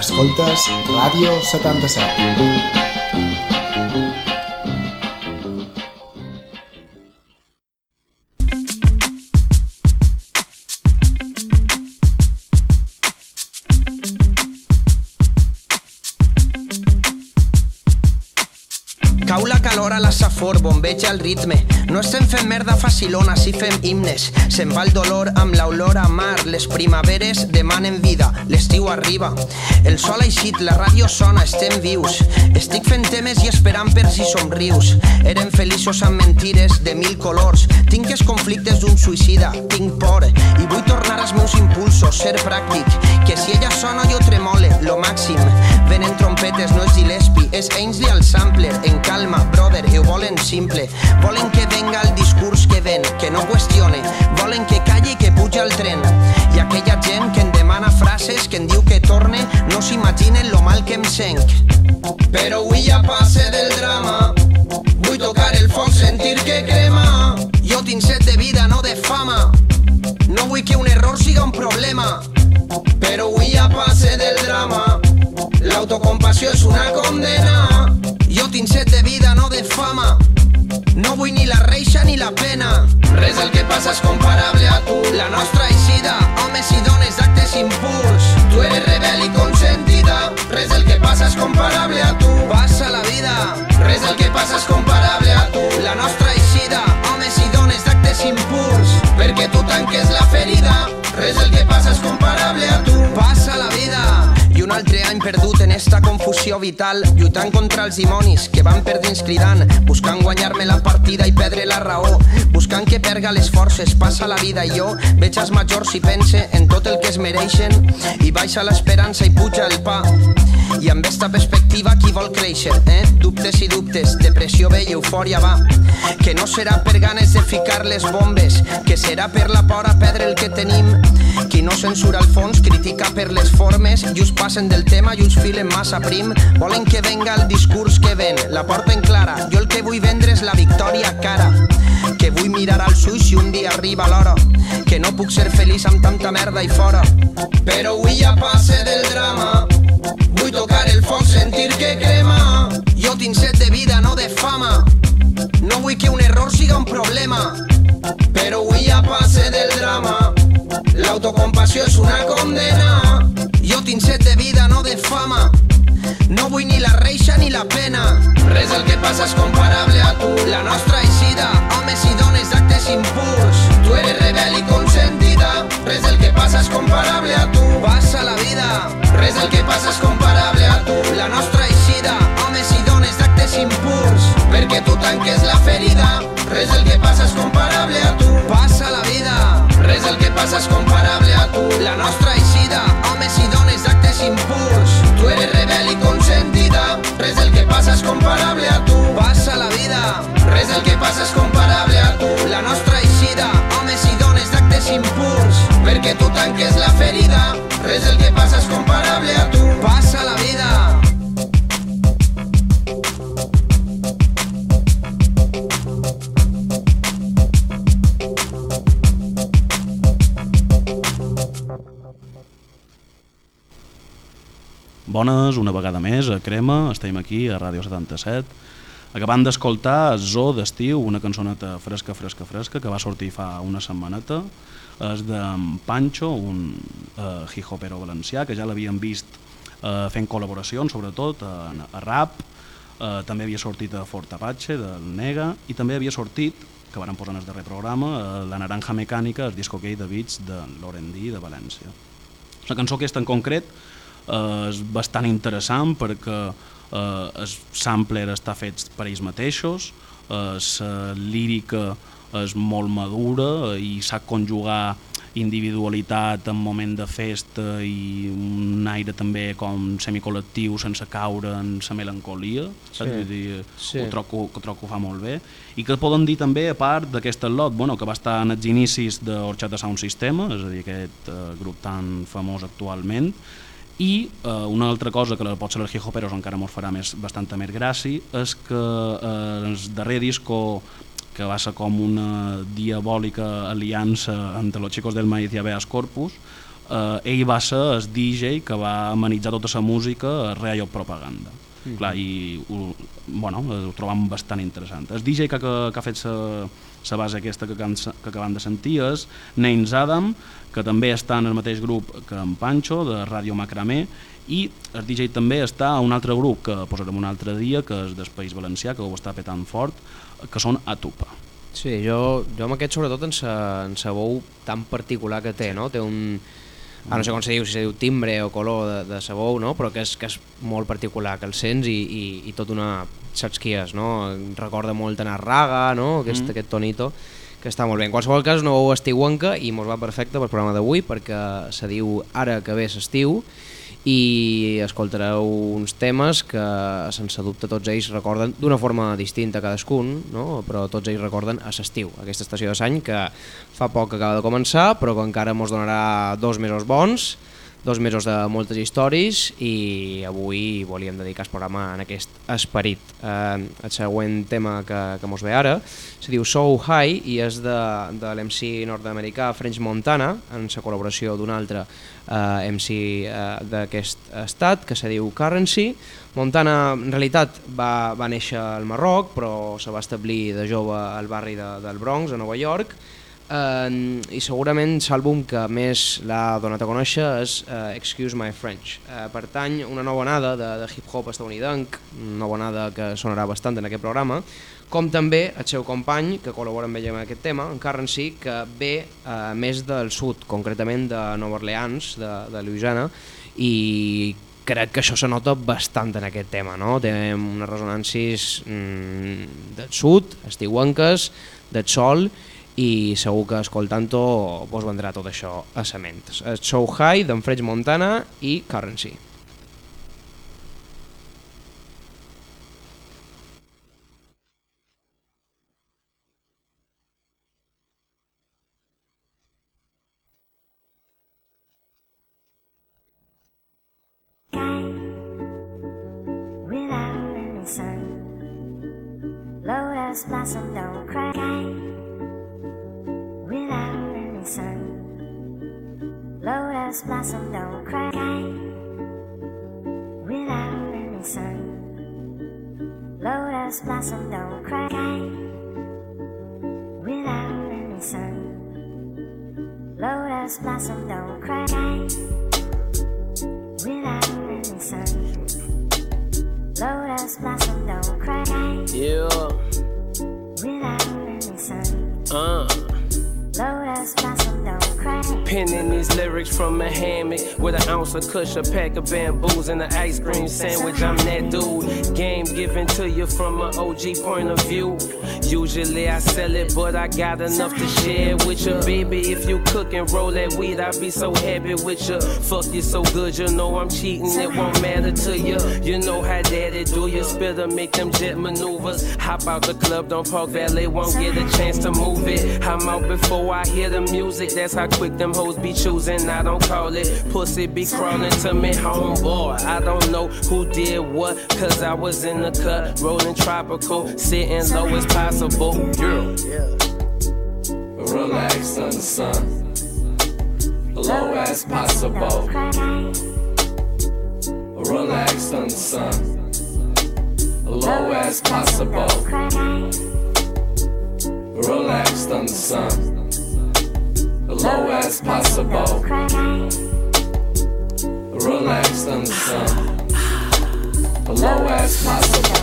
Escoltes Ràdio 77. Al ritme. No estem fent merda facilona, si fem himnes. Se'n va el dolor amb l'olor a mar. Les primaveres demanen vida, l'estiu arriba. El sol ha eixit, la ràdio sona, estem vius. Estic fent temes i esperant per si somrius. Eren feliços amb mentires de mil colors. Tinc els conflictes d'un suïcida, tinc por. I vull tornar als meus impulsos, ser pràctic. Que si ella sona jo tremole, lo màxim. Venen trompetes, no és Gillespie, és Ainsley al sampler. En calma, brother, ho volen simple. Volen que venga el discurs que ven, que no qüestione. Volen que calli i que puja el tren. I aquella gent que em demana frases, que em diu que torne, no s'imaginen lo mal que em senc. Però avui ja passe del drama. Vull tocar el foc, sentir que crema. Jo tinc set de vida, no de fama. No vull que un error siga un problema. Però avui ja passe del drama. L'autocompassió és una condena. Jo tinc set de vida, no de fama. No vull ni la reixa ni la pena. Res del que passa és comparable a tu. La nostra eixida, homes i dones d'actes impuls. Tu eres rebel i consentida. Res del que passa és comparable a tu. Passa la vida. Res del que passa és comparable a tu. La nostra eixida, homes i dones d'actes impuls. Perquè tu tanques la ferida. Res del que passa és comparable a tu. Passa la vida. Un altre any perdut en esta confusió vital, lluitant contra els dimonis que van per dins cridant, buscant guanyar-me la partida i perdre la raó, buscant que perga les forces, passa la vida i jo veig els majors i pense en tot el que es mereixen i baixa l'esperança i puja el pa. I amb esta perspectiva qui vol créixer, eh? Dubtes i dubtes, depressió ve i eufòria va. Que no serà per ganes de ficar les bombes, que serà per la por a perdre el que tenim. Qui no censura el fons critica per les formes i us passen del tema i us filen massa prim. Volen que venga el discurs que ven, la porten clara. Jo el que vull vendre és la victòria cara. Que vull mirar als ulls i un dia arriba l'hora. Que no puc ser feliç amb tanta merda i fora. Però avui ja passe del drama. Vull tocar el foc, sentir que crema. Jo tinc set de vida, no de fama. No vull que un error siga un problema. Però avui ja passe del drama. L'autocompassió és una condena. Jo tinc set de vida, no de fama. No vull ni la reixa ni la pena. Res del que passa és comparable a tu. La nostra eixida, homes i dones d'actes impuls. Tu eres rebel i consentida. Res del que passa és comparable a tu. Passa la vida. Res del que passa és comparable a tu. La nostra eixida, homes i dones d'actes impuls. Perquè tu tanques la ferida. Res del que passa és comparable a tu. Del que passa és comparable a tu. La nostra eixida, homes i dones d'actes impuls. Tu eres rebel i consentida. Res del que passa és comparable a tu. Passa la vida. Res del que passa és comparable a tu. La nostra eixida, homes i dones d'actes impuls. Perquè tu tanques la ferida. Res del que passa és comparable a tu. Passa la vida. Bones, una vegada més, a Crema, estem aquí a Ràdio 77, acabant d'escoltar Zo d'estiu, una cançoneta fresca, fresca, fresca, que va sortir fa una setmaneta, és de Pancho, un uh, hip-hopero valencià, que ja l'havíem vist uh, fent col·laboracions, sobretot a, a rap, uh, també havia sortit a Fort Apache, del Nega, i també havia sortit, que van posar en el darrer programa, uh, La Naranja Mecànica, el disco gay de beats de Lorendi de València. La cançó aquesta en concret eh, és bastant interessant perquè eh, el sampler està fet per ells mateixos, eh, la lírica és molt madura i sap conjugar individualitat en moment de festa i un aire també com semicol·lectiu sense caure en la melancolia sí. Vull dir, sí. ho, trobo, ho trobo que fa molt bé i que poden dir també a part d'aquest lot bueno, que va estar en els inicis d'Orxata Sound System és a dir, aquest eh, grup tan famós actualment i eh, una altra cosa que potser l'Ergio Peros encara mos farà més, bastanta més gràcia és que eh, el darrer disco que va ser com una diabòlica aliança entre los chicos del maíz i Abeas Corpus eh, ell va ser el DJ que va amenitzar tota la música a Radio Propaganda mm -hmm. Clar, i ho, bueno, ho trobam bastant interessant el DJ que, que, que ha fet la base aquesta que, que acabem de sentir és Nains Adam que també està en el mateix grup que en Pancho, de Ràdio Macramé, i el DJ també està a un altre grup que posarem un altre dia, que és del País Valencià, que ho està petant fort, que són Atupa. Sí, jo, jo amb aquest sobretot en sa, en sa bou tan particular que té, no? Té un... Ah, no sé com se diu, si se diu timbre o color de, de sabou, no? però que és, que és molt particular, que el sents i, i, i tot una... saps qui és, no? Recorda molt a Raga, no? Aquest, mm. aquest tonito que està molt bé. En qualsevol cas, no ho estiuenca i mos va perfecte pel programa d'avui perquè se diu Ara que ve l'estiu i escoltareu uns temes que sense dubte tots ells recorden d'una forma distinta cadascun, no? però tots ells recorden a l'estiu, aquesta estació de s'any que fa poc que acaba de començar però que encara ens donarà dos mesos bons dos mesos de moltes històries i avui volíem dedicar el programa en aquest esperit. Eh, el següent tema que, que mos ve ara se diu So High i és de, de l'MC nord-americà French Montana en la col·laboració d'un altre eh, MC eh, d'aquest estat que se diu Currency. Montana en realitat va, va néixer al Marroc però se va establir de jove al barri de, del Bronx a Nova York Uh, i segurament l'àlbum que més l'ha donat a conèixer és uh, Excuse My French. Uh, pertany una nova onada de, de hip-hop estadounidenc, una nova onada que sonarà bastant en aquest programa, com també el seu company, que col·labora amb ell en aquest tema, en Currency, que ve uh, més del sud, concretament de Nova Orleans, de, de Louisiana, i crec que això se nota bastant en aquest tema, no? Té unes resonàncies mm, del sud, estiuenques, del sol, i segur que escoltant-ho vos vendrà tot això a sa ment. Show High d'en Montana i Currency. G point of sell it, but I got enough to share with you. Baby, if you cook and roll that weed, I'd be so happy with you. Fuck you so good, you know I'm cheating, it won't matter to you. You know how daddy do you spit or make them jet maneuvers. Hop out the club, don't park valet, won't get a chance to move it. I'm out before I hear the music, that's how quick them hoes be choosing. I don't call it pussy, be crawling to me, homeboy. I don't know who did what, cause I was in the cut, rolling tropical, sitting low as possible. Girl, yeah. Relax on the sun, low as possible. Relax on the sun, low as possible. Relax on the sun low as possible. Relaxed on the sun, low as possible.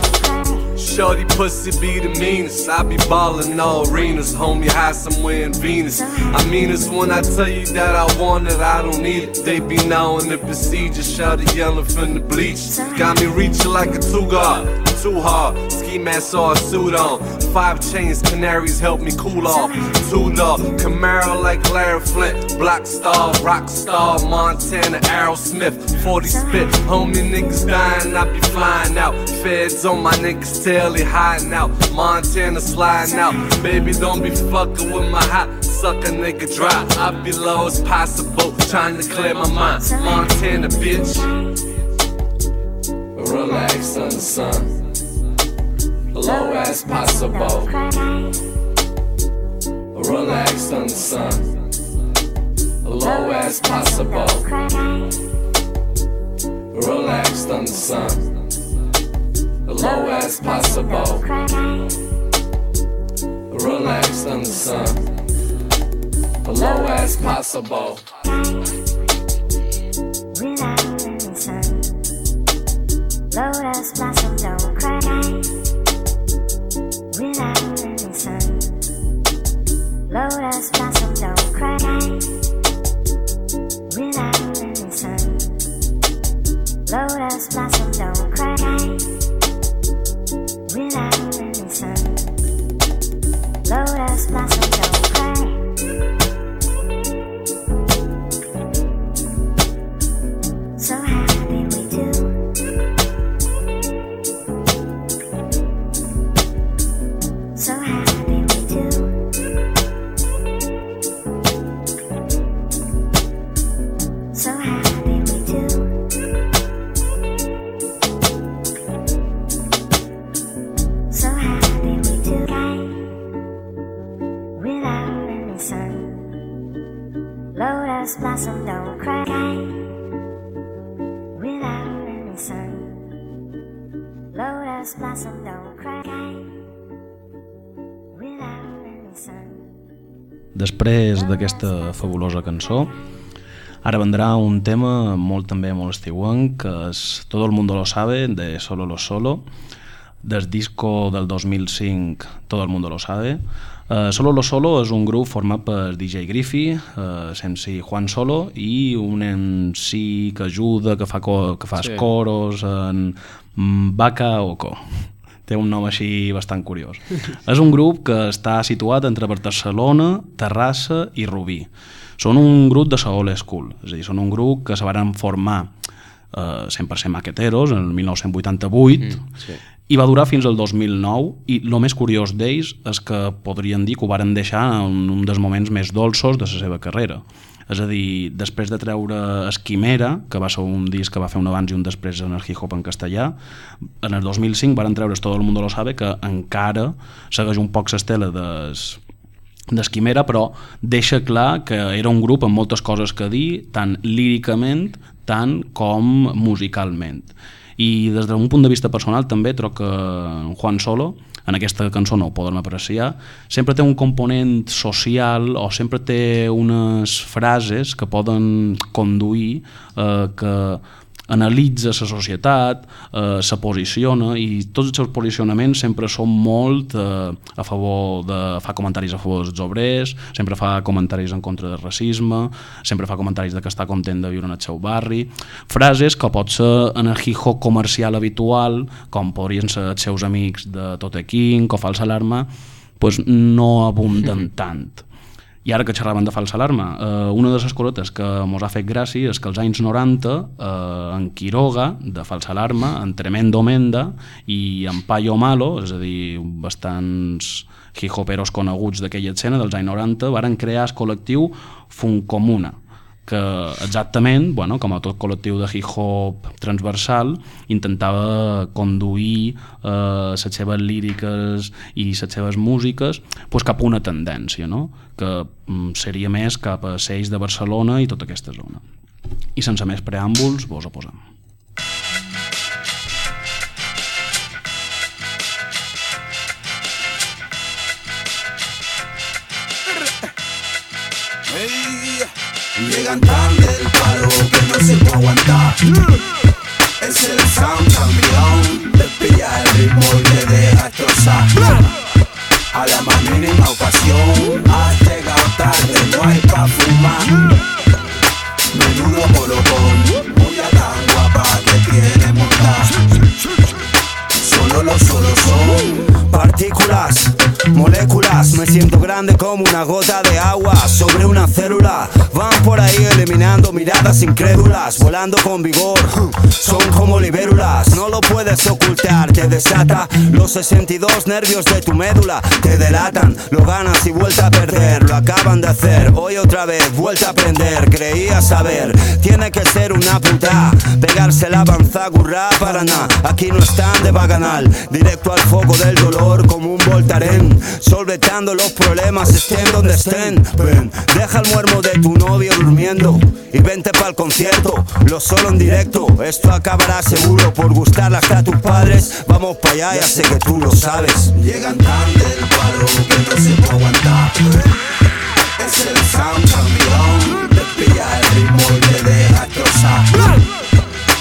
Shorty pussy be the meanest. I be ballin' all arenas. Homie, high somewhere in Venus. I mean it's when I tell you that I want it, I don't need it. They be knowin' the procedure. Shorty yellin' from the bleach. Got me reaching like a two guard too hard. Ski mask saw a suit on. Five chains, canaries help me cool off. Two dog, Camaro like Larry Flint. Block star, rock star, Montana, Aerosmith. 40 spit, homie niggas dying, I be flying out. Feds on my niggas tail, they hiding out. Montana sliding out. Baby, don't be fucking with my hot suck a nigga dry. I be low as possible, trying to clear my mind. Montana, bitch. Relax on the sun, low as possible. Relax on the sun, low as possible. Relax on the sun, low as possible. Relax on the sun low as possible. Without any sun, lotus blossom don't loud as d'aquesta fabulosa cançó, ara vendrà un tema molt també molt estiuenc, que és Todo el mundo lo sabe, de Solo lo Solo, del disco del 2005 Todo el mundo lo sabe. Uh, Solo lo Solo és un grup format per DJ Griffy, uh, sense Juan Solo, i un MC que ajuda, que fa, co que fa sí. coros en Baka Oko té un nom així bastant curiós. és un grup que està situat entre Barcelona, Terrassa i Rubí. Són un grup de la old school, és a dir, són un grup que se van formar eh, 100% maqueteros en el 1988 mm, sí. i va durar fins al 2009 i el més curiós d'ells és que podrien dir que ho varen deixar en un dels moments més dolços de la seva carrera és a dir, després de treure Esquimera, que va ser un disc que va fer un abans i un després en el hip-hop en castellà, en el 2005 van treure's Todo el mundo lo sabe, que encara segueix un poc l'estela des d'Esquimera, però deixa clar que era un grup amb moltes coses que dir, tant líricament, tant com musicalment. I des d'un punt de vista personal també troc que Juan Solo en aquesta cançó no ho poden apreciar, sempre té un component social o sempre té unes frases que poden conduir eh, que analitza la societat, eh, se posiciona i tots els seus posicionaments sempre són molt eh, a favor de... fa comentaris a favor dels obrers, sempre fa comentaris en contra del racisme, sempre fa comentaris de que està content de viure en el seu barri, frases que pot ser en el hijo comercial habitual, com podrien ser els seus amics de Tote King o Falsa Alarma, pues no abunden tant i ara que xerraven de falsa alarma, eh, una de les corotes que mos ha fet gràcia és que als anys 90 eh, en Quiroga, de falsa alarma, en Tremendo Menda i en Payo Malo, és a dir, bastants hijoperos coneguts d'aquella escena dels anys 90, varen crear el col·lectiu Funcomuna, que exactament, bueno, com a tot col·lectiu de hip-hop transversal, intentava conduir eh, les seves líriques i les seves músiques pues, cap a una tendència, no? que mm, seria més cap a Seix de Barcelona i tota aquesta zona. I sense més preàmbuls, vos ho posem. Llegan tan del palo que no se puede aguantar. Es el sound campeón, despilla el ritmo y te deja. A la más mínima ocasión, has llegado tarde, no hay pa' fumar. Menudo colocón, muy a tan guapa que tiene montar. Solo los solos son partículas, me siento grande como una gota de agua sobre una célula. Van por ahí eliminando miradas incrédulas, volando con vigor. Son como libérulas, no lo puedes ocultar, te desata los 62 nervios de tu médula, te delatan, lo ganas y vuelta a perder, lo acaban de hacer. Hoy otra vez, vuelta a aprender, creía saber, tiene que ser una puta, pegarse la avanzagurra para nada. Aquí no están de baganal, directo al foco del dolor como un voltaren, los problemas estén donde estén. Deja el muermo de tu novio durmiendo y vente pa'l concierto, lo solo en directo. Esto acabará seguro por gustar hasta tus padres. Vamos para allá, ya sé que tú lo sabes. Llegan tarde el paro que no se puede aguantar. Es el sound campeón, te pilla el ritmo y te deja destrozar.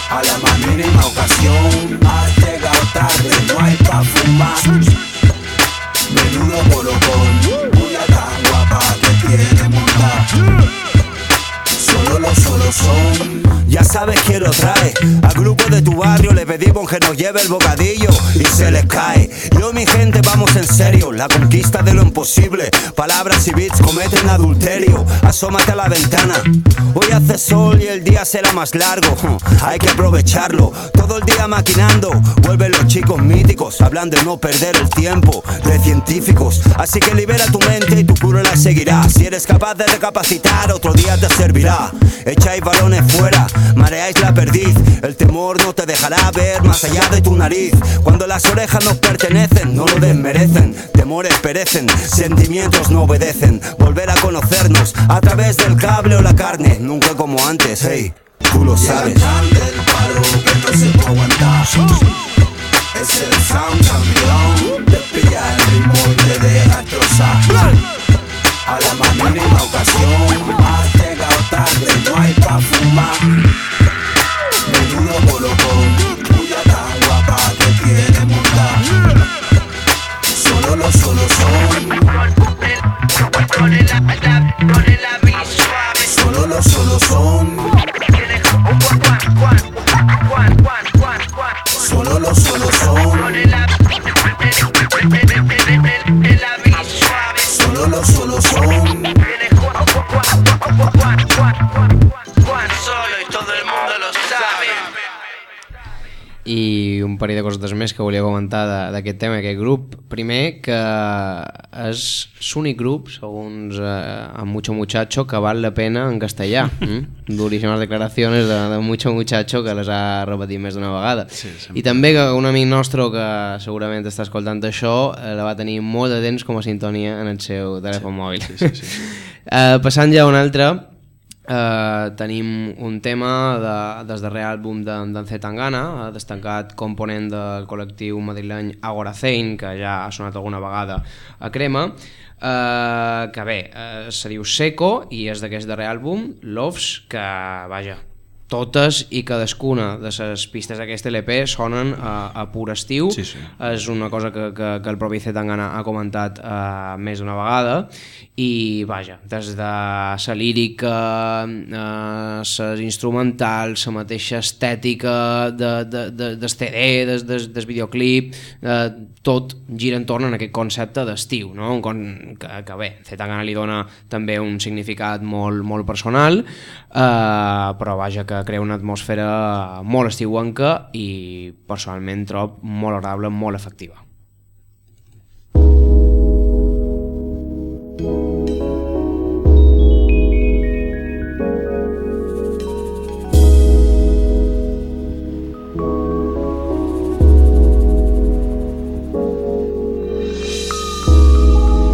A la más mínima ocasión, has llegado tarde, no hay pa' fumar. Menudo colocón, una tan guapa que quiere montar. Solo los solos son. Ya sabes quién lo trae. Al grupo de tu barrio le pedimos que nos lleve el bocadillo y se les cae. Yo, mi gente, vamos en serio. La conquista de lo imposible. Palabras y beats cometen adulterio. Asómate a la ventana. Hoy hace sol y el día será más largo. Hay que aprovecharlo. Todo el día maquinando. Vuelven los chicos míticos. Hablan de no perder el tiempo. De científicos. Así que libera tu mente y tu cura la seguirá. Si eres capaz de recapacitar, otro día te servirá. Echáis balones fuera mareáis la perdiz. El temor no te dejará ver más allá de tu nariz. Cuando las orejas nos pertenecen, no lo desmerecen. Temores perecen, sentimientos no obedecen. Volver a conocernos a través del cable o la carne, nunca como antes, hey. Tú lo sabes. Llegan tarde el paro que no se puede aguantar. Es el sound comentar d'aquest tema, aquest grup. Primer, que és l'únic grup, segons eh, a Mucho Muchacho, que val la pena en castellà. Mm? Duríssimes declaracions de, de Mucho Muchacho que les ha repetit més d'una vegada. Sí, I també que un amic nostre que segurament està escoltant això eh, la va tenir molt de temps com a sintonia en el seu telèfon mòbil. sí, sí, sí. Eh, passant ja a un altre, eh, tenim un tema de, des darrer àlbum d'en de, C. Eh, destacat component del col·lectiu madrileny Agoracein, que ja ha sonat alguna vegada a Crema, eh, que bé, eh, se diu Seco i és d'aquest darrer àlbum, Loves, que vaja, totes i cadascuna de les pistes d'aquest LP sonen a, a pur estiu Sí, sí. és una cosa que, que, que el propi Zetangana ha comentat uh, més d'una vegada i vaja, des de la lírica, uh, les instrumentals, la mateixa estètica de, de, de, del CD, des, des, del videoclip, uh, tot gira entorn en aquest concepte d'estiu, no? Un con que, que bé, Zetangana li dona també un significat molt, molt personal, uh, però vaja, que crea una atmosfera molt estiuenca i personalment trob molt agradable, molt efectiva.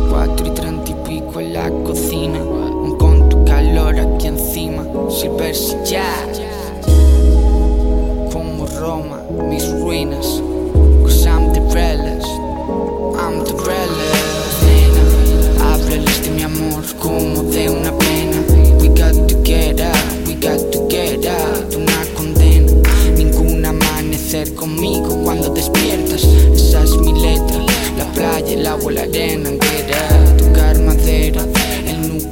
Quattro e trenta y pico en la cocina aquí encima Silversi ya. Como Roma, mis ruinas Cause I'm the realest I'm the realest. Nena, háblales de mi amor como de una pena. We got to get out, we got to get out una condena Ningún amanecer conmigo cuando despiertas. Esa es mi letra La playa, el agua, la arena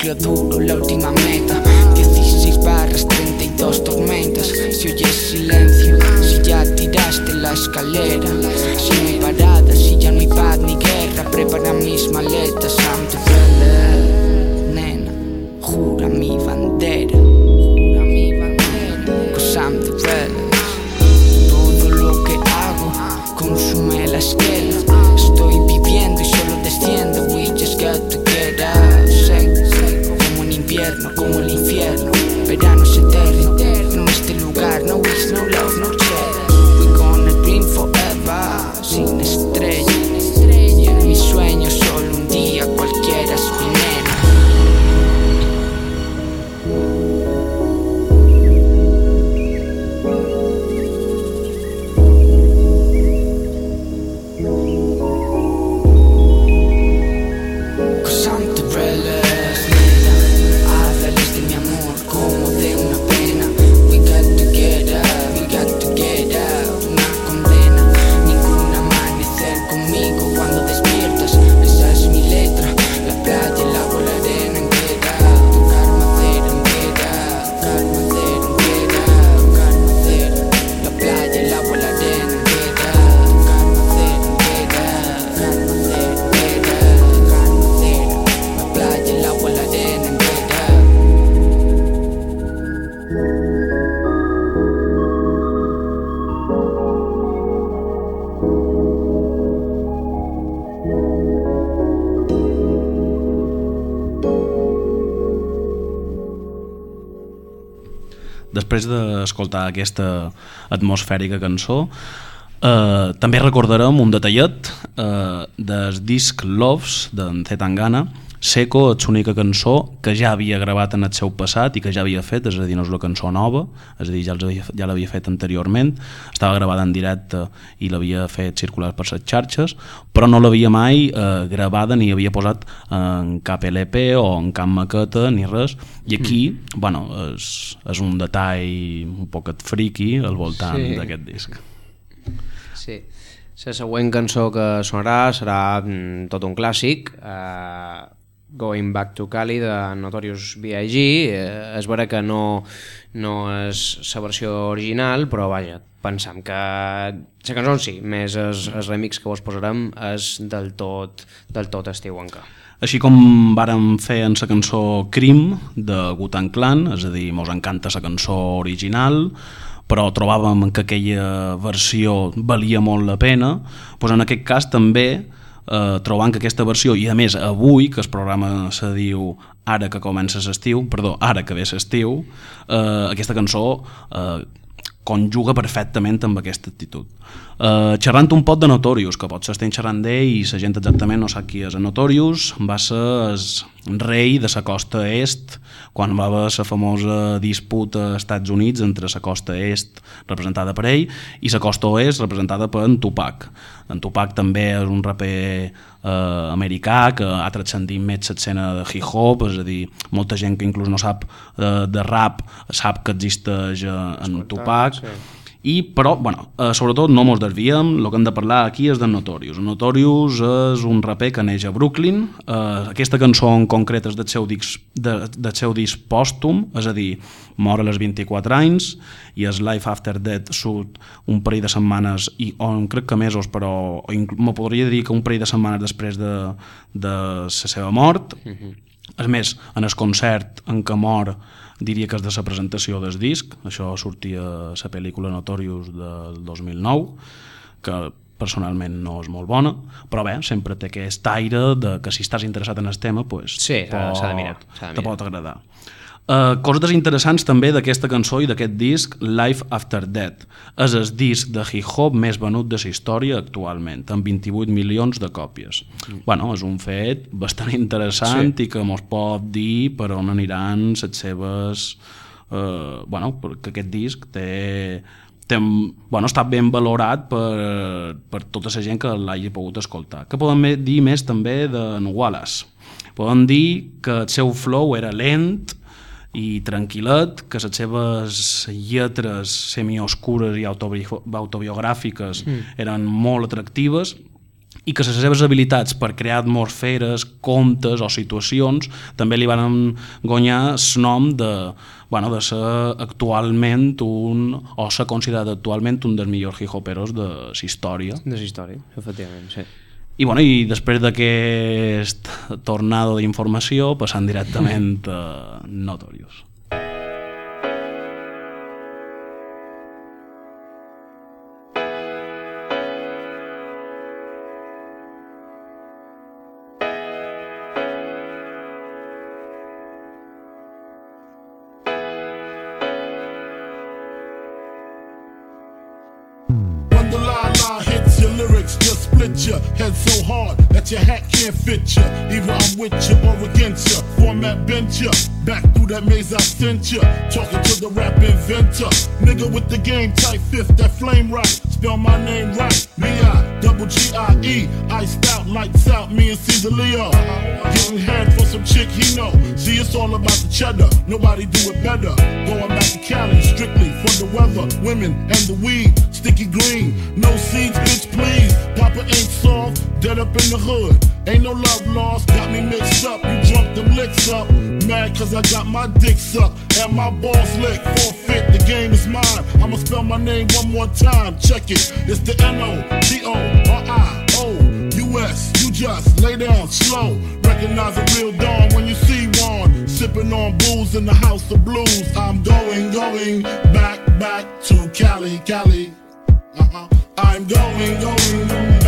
núcleo duro, la última meta 16 barras, 32 tormentas Si oyes silencio, si ya tiraste la escalera Si no hay parada, si ya no hay paz ni guerra Prepara mis maletas, I'm to nena Jura mi bandera després d'escoltar aquesta atmosfèrica cançó, eh, també recordarem un detallet eh, del disc Loves d'en C. Seco és l'única cançó que ja havia gravat en el seu passat i que ja havia fet, és a dir, no és la cançó nova, és a dir, ja, els havia, ja l'havia fet anteriorment, estava gravada en directe i l'havia fet circular per les xarxes, però no l'havia mai eh, gravada ni havia posat en cap LP o en cap maqueta ni res, i aquí, mm. bueno, és, és un detall un poquet friki al voltant Sí. d'aquest disc. Sí. La següent cançó que sonarà serà mm, tot un clàssic, uh, Going Back to Cali de Notorious B.I.G. Uh, és vera que no, no és la versió original, però vaja, pensam que la cançó si, més el, el remix que vos posarem, és del tot, del tot estiuenca. Així com vàrem fer en la cançó Crim de Gutan Clan, és a dir, mos encanta la cançó original, però trobàvem que aquella versió valia molt la pena, doncs en aquest cas també eh, trobant que aquesta versió, i a més avui, que el programa se diu ara que comença l'estiu, perdó, ara que ve l'estiu, eh, aquesta cançó eh, conjuga perfectament amb aquesta actitud. Uh, xerrant un pot de Notorious, que potser estem xerrant d'ell i la gent exactament no sap qui és Notorious, va ser el rei de la costa est quan va haver la famosa disputa als Estats Units entre la costa est representada per ell i la costa oest representada per en Tupac. En Tupac també és un raper eh, americà que ha transcendit més l'escena de hip-hop, és a dir, molta gent que inclús no sap de, de rap sap que existeix eh, en Tupac, sí. I, però, bueno, eh, sobretot no mos desviem, el que hem de parlar aquí és de Notorious. Notorious és un raper que neix a Brooklyn, eh, aquesta cançó en concret és del seu disc, de, del seu disc pòstum, és a dir, mor a les 24 anys, i és Life After Death surt un parell de setmanes, i, o crec que mesos, però me podria dir que un parell de setmanes després de, de la seva mort, mm -hmm. És més, en el concert en què mor diria que és de la presentació del disc, això sortia a la pel·lícula Notorious del 2009, que personalment no és molt bona, però bé, sempre té aquest aire de que si estàs interessat en el tema, pues, Sí, s'ha de mirar, de te mirar. pot agradar. Uh, coses interessants també d'aquesta cançó i d'aquest disc Life After Death és el disc de hip-hop més venut de la història actualment amb 28 milions de còpies mm. bueno, és un fet bastant interessant sí. i que mos pot dir per on aniran les seves uh, bueno, perquè aquest disc té, té bueno, està ben valorat per, per tota la gent que l'hagi pogut escoltar què podem dir més també de Wallace podem dir que el seu flow era lent i tranquil·let, que les seves lletres semioscures i autobi autobiogràfiques mm. eren molt atractives i que les seves habilitats per crear atmosferes, contes o situacions també li van guanyar el nom de, bueno, de ser actualment un, o ser considerat actualment un dels millors hip-hoperos de la història. De la història, efectivament, sí. I, bueno, i després d'aquest tornado d'informació passant directament a Notorious. Can't fit ya. Either I'm with ya or against ya. Format bent ya. Back through that maze I sent ya. Talking to the rap inventor. Nigga with the game type fifth, that flame right. Spell my name right. B-I, double G-I-E. Iced out, lights out, me and Caesar Leo. Getting head for some chick he know. See, it's all about the cheddar. Nobody do it better. Going back to Cali, strictly for the weather, women, and the weed. Sticky green, no seeds, bitch, please. Papa ain't soft, dead up in the hood. Ain't no love lost, got me mixed up. You drunk them licks up. Mad cause I got my dick sucked and my balls licked. Forfeit, the game is mine. I'ma spell my name one more time. Check it. It's the N-O-D-O-R-I-O-U-S. You just lay down slow. Recognize a real dawn when you see one. Sipping on booze in the house of blues. I'm going, going back, back to Cali, Cali. Uh-huh. I'm going, going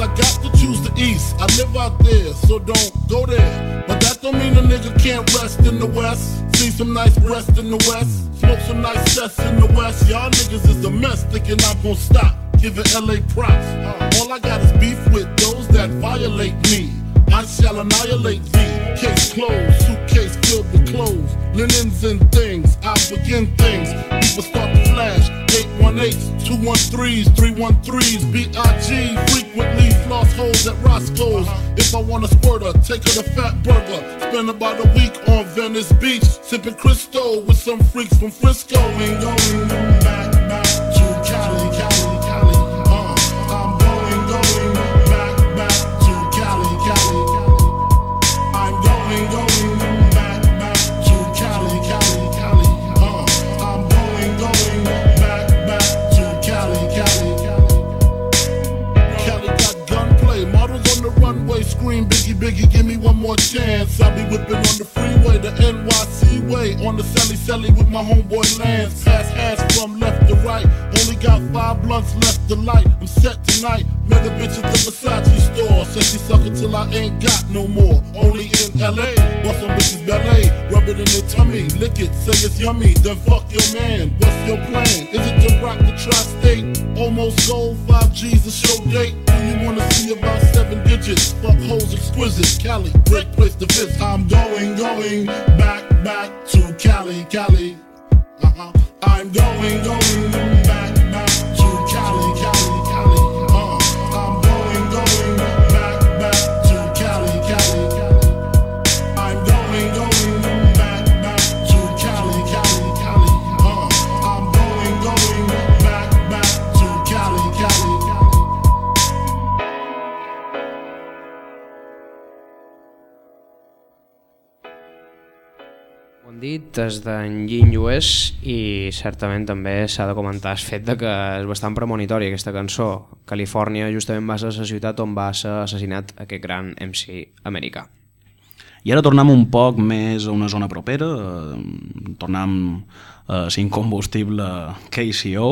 I got to choose the east. I live out there, so don't go there. But that don't mean a nigga can't rest in the west. See some nice breasts in the west. Smoke some nice sets in the west. Y'all niggas is a mess, thinking I'm gonna stop. Giving LA props. All I got is beef with those that violate me. I shall annihilate thee. Case closed, suitcase filled with clothes, linens and things. I begin things. People start to flash. 818s, 213s, 313s, BIG. Frequently floss holes at Roscoe's. If I want to squirt her, take her to Fat Burger. Spend about a week on Venice Beach, sipping Cristo with some freaks from Frisco. Ain't going Biggie, give me one more chance. I'll be whipping on the freeway, the NYC way, on the Sally Sally with my homeboy Lance. Pass ass from left to right, only got five blunts left to light. I'm set tonight, met a bitch at the Versace store. Said she suck it till I ain't got no more. Only in LA, bust some bitches ballet, rub it in their tummy, lick it, say it's yummy. Then fuck your man, what's your plan? Is it to rock the tri-state? Almost gold, five G's a show date. You wanna see about seven digits? Fuck hoes exquisite, Cali, great place to visit. I'm going, going back, back to Cali, Cali. Uh-huh. I'm going, going dit, és d'en Yin US i certament també s'ha de comentar el fet de que és bastant premonitori aquesta cançó. Califòrnia justament va ser la ciutat on va ser assassinat aquest gran MC americà. I ara tornem un poc més a una zona propera, eh, tornem a l'incombustible KCO,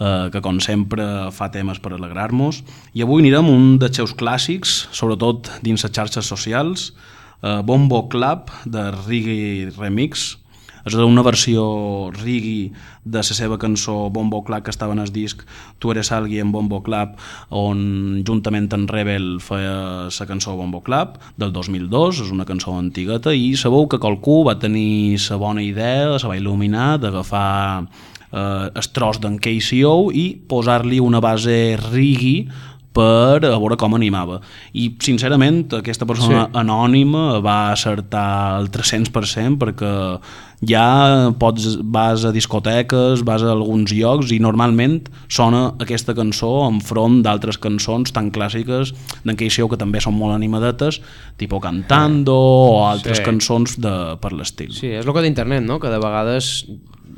eh, que com sempre fa temes per alegrar-nos, i avui anirem un dels seus clàssics, sobretot dins les xarxes socials, eh, Bombo Club, de Reggae Remix, és una versió reggae de la seva cançó Bombo Club que estava en el disc Tu eres alguien en Bombo Club on juntament en Rebel feia la cançó Bombo Club del 2002, és una cançó antigueta i sabeu que qualcú va tenir la bona idea, se va il·luminar d'agafar eh, el tros d'en KCO i posar-li una base reggae per a veure com animava. I, sincerament, aquesta persona sí. anònima va acertar el 300% perquè ja pots, vas a discoteques, vas a alguns llocs i normalment sona aquesta cançó enfront d'altres cançons tan clàssiques d'en Keiseu que també són molt animadetes, tipo Cantando o altres Sí. cançons de, per l'estil. Sí, és el que d'internet, no? Que de vegades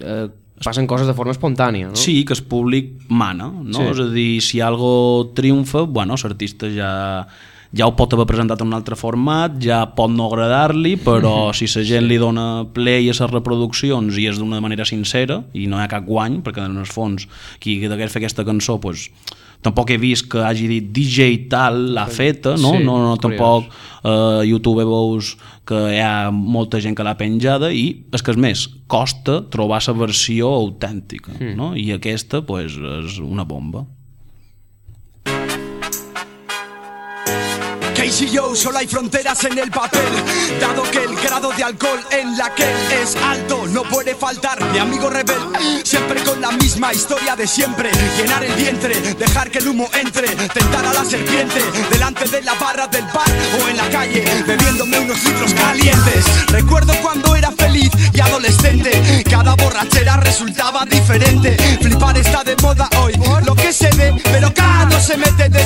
eh, passen coses de forma espontània, no? Sí, que el públic mana, no? Sí. És a dir, si algo triomfa, bueno, l'artista ja, ja ho pot haver presentat en un altre format, ja pot no agradar-li, però si la gent li dona play a les reproduccions i és d'una manera sincera, i no hi ha cap guany, perquè en el fons qui hagués fer aquesta cançó pues, tampoc he vist que hagi dit DJ tal l'ha feta, no? Sí, no, no, tampoc eh, YouTube veus que hi ha molta gent que l'ha penjada i és que és més, costa trobar la versió autèntica, Mm. no? i aquesta pues, és una bomba. Casey Joe, solo hay fronteras en el papel Dado que el grado de alcohol en la que es alto No puede faltar mi amigo rebel Siempre con la misma historia de siempre Llenar el vientre, dejar que el humo entre Tentar a la serpiente Delante de la barra del bar o en la calle Bebiéndome unos litros calientes. Recuerdo cuando era feliz y adolescente Cada borrachera resultaba diferente. Flipar está de moda hoy Lo que se ve, pero cada se mete de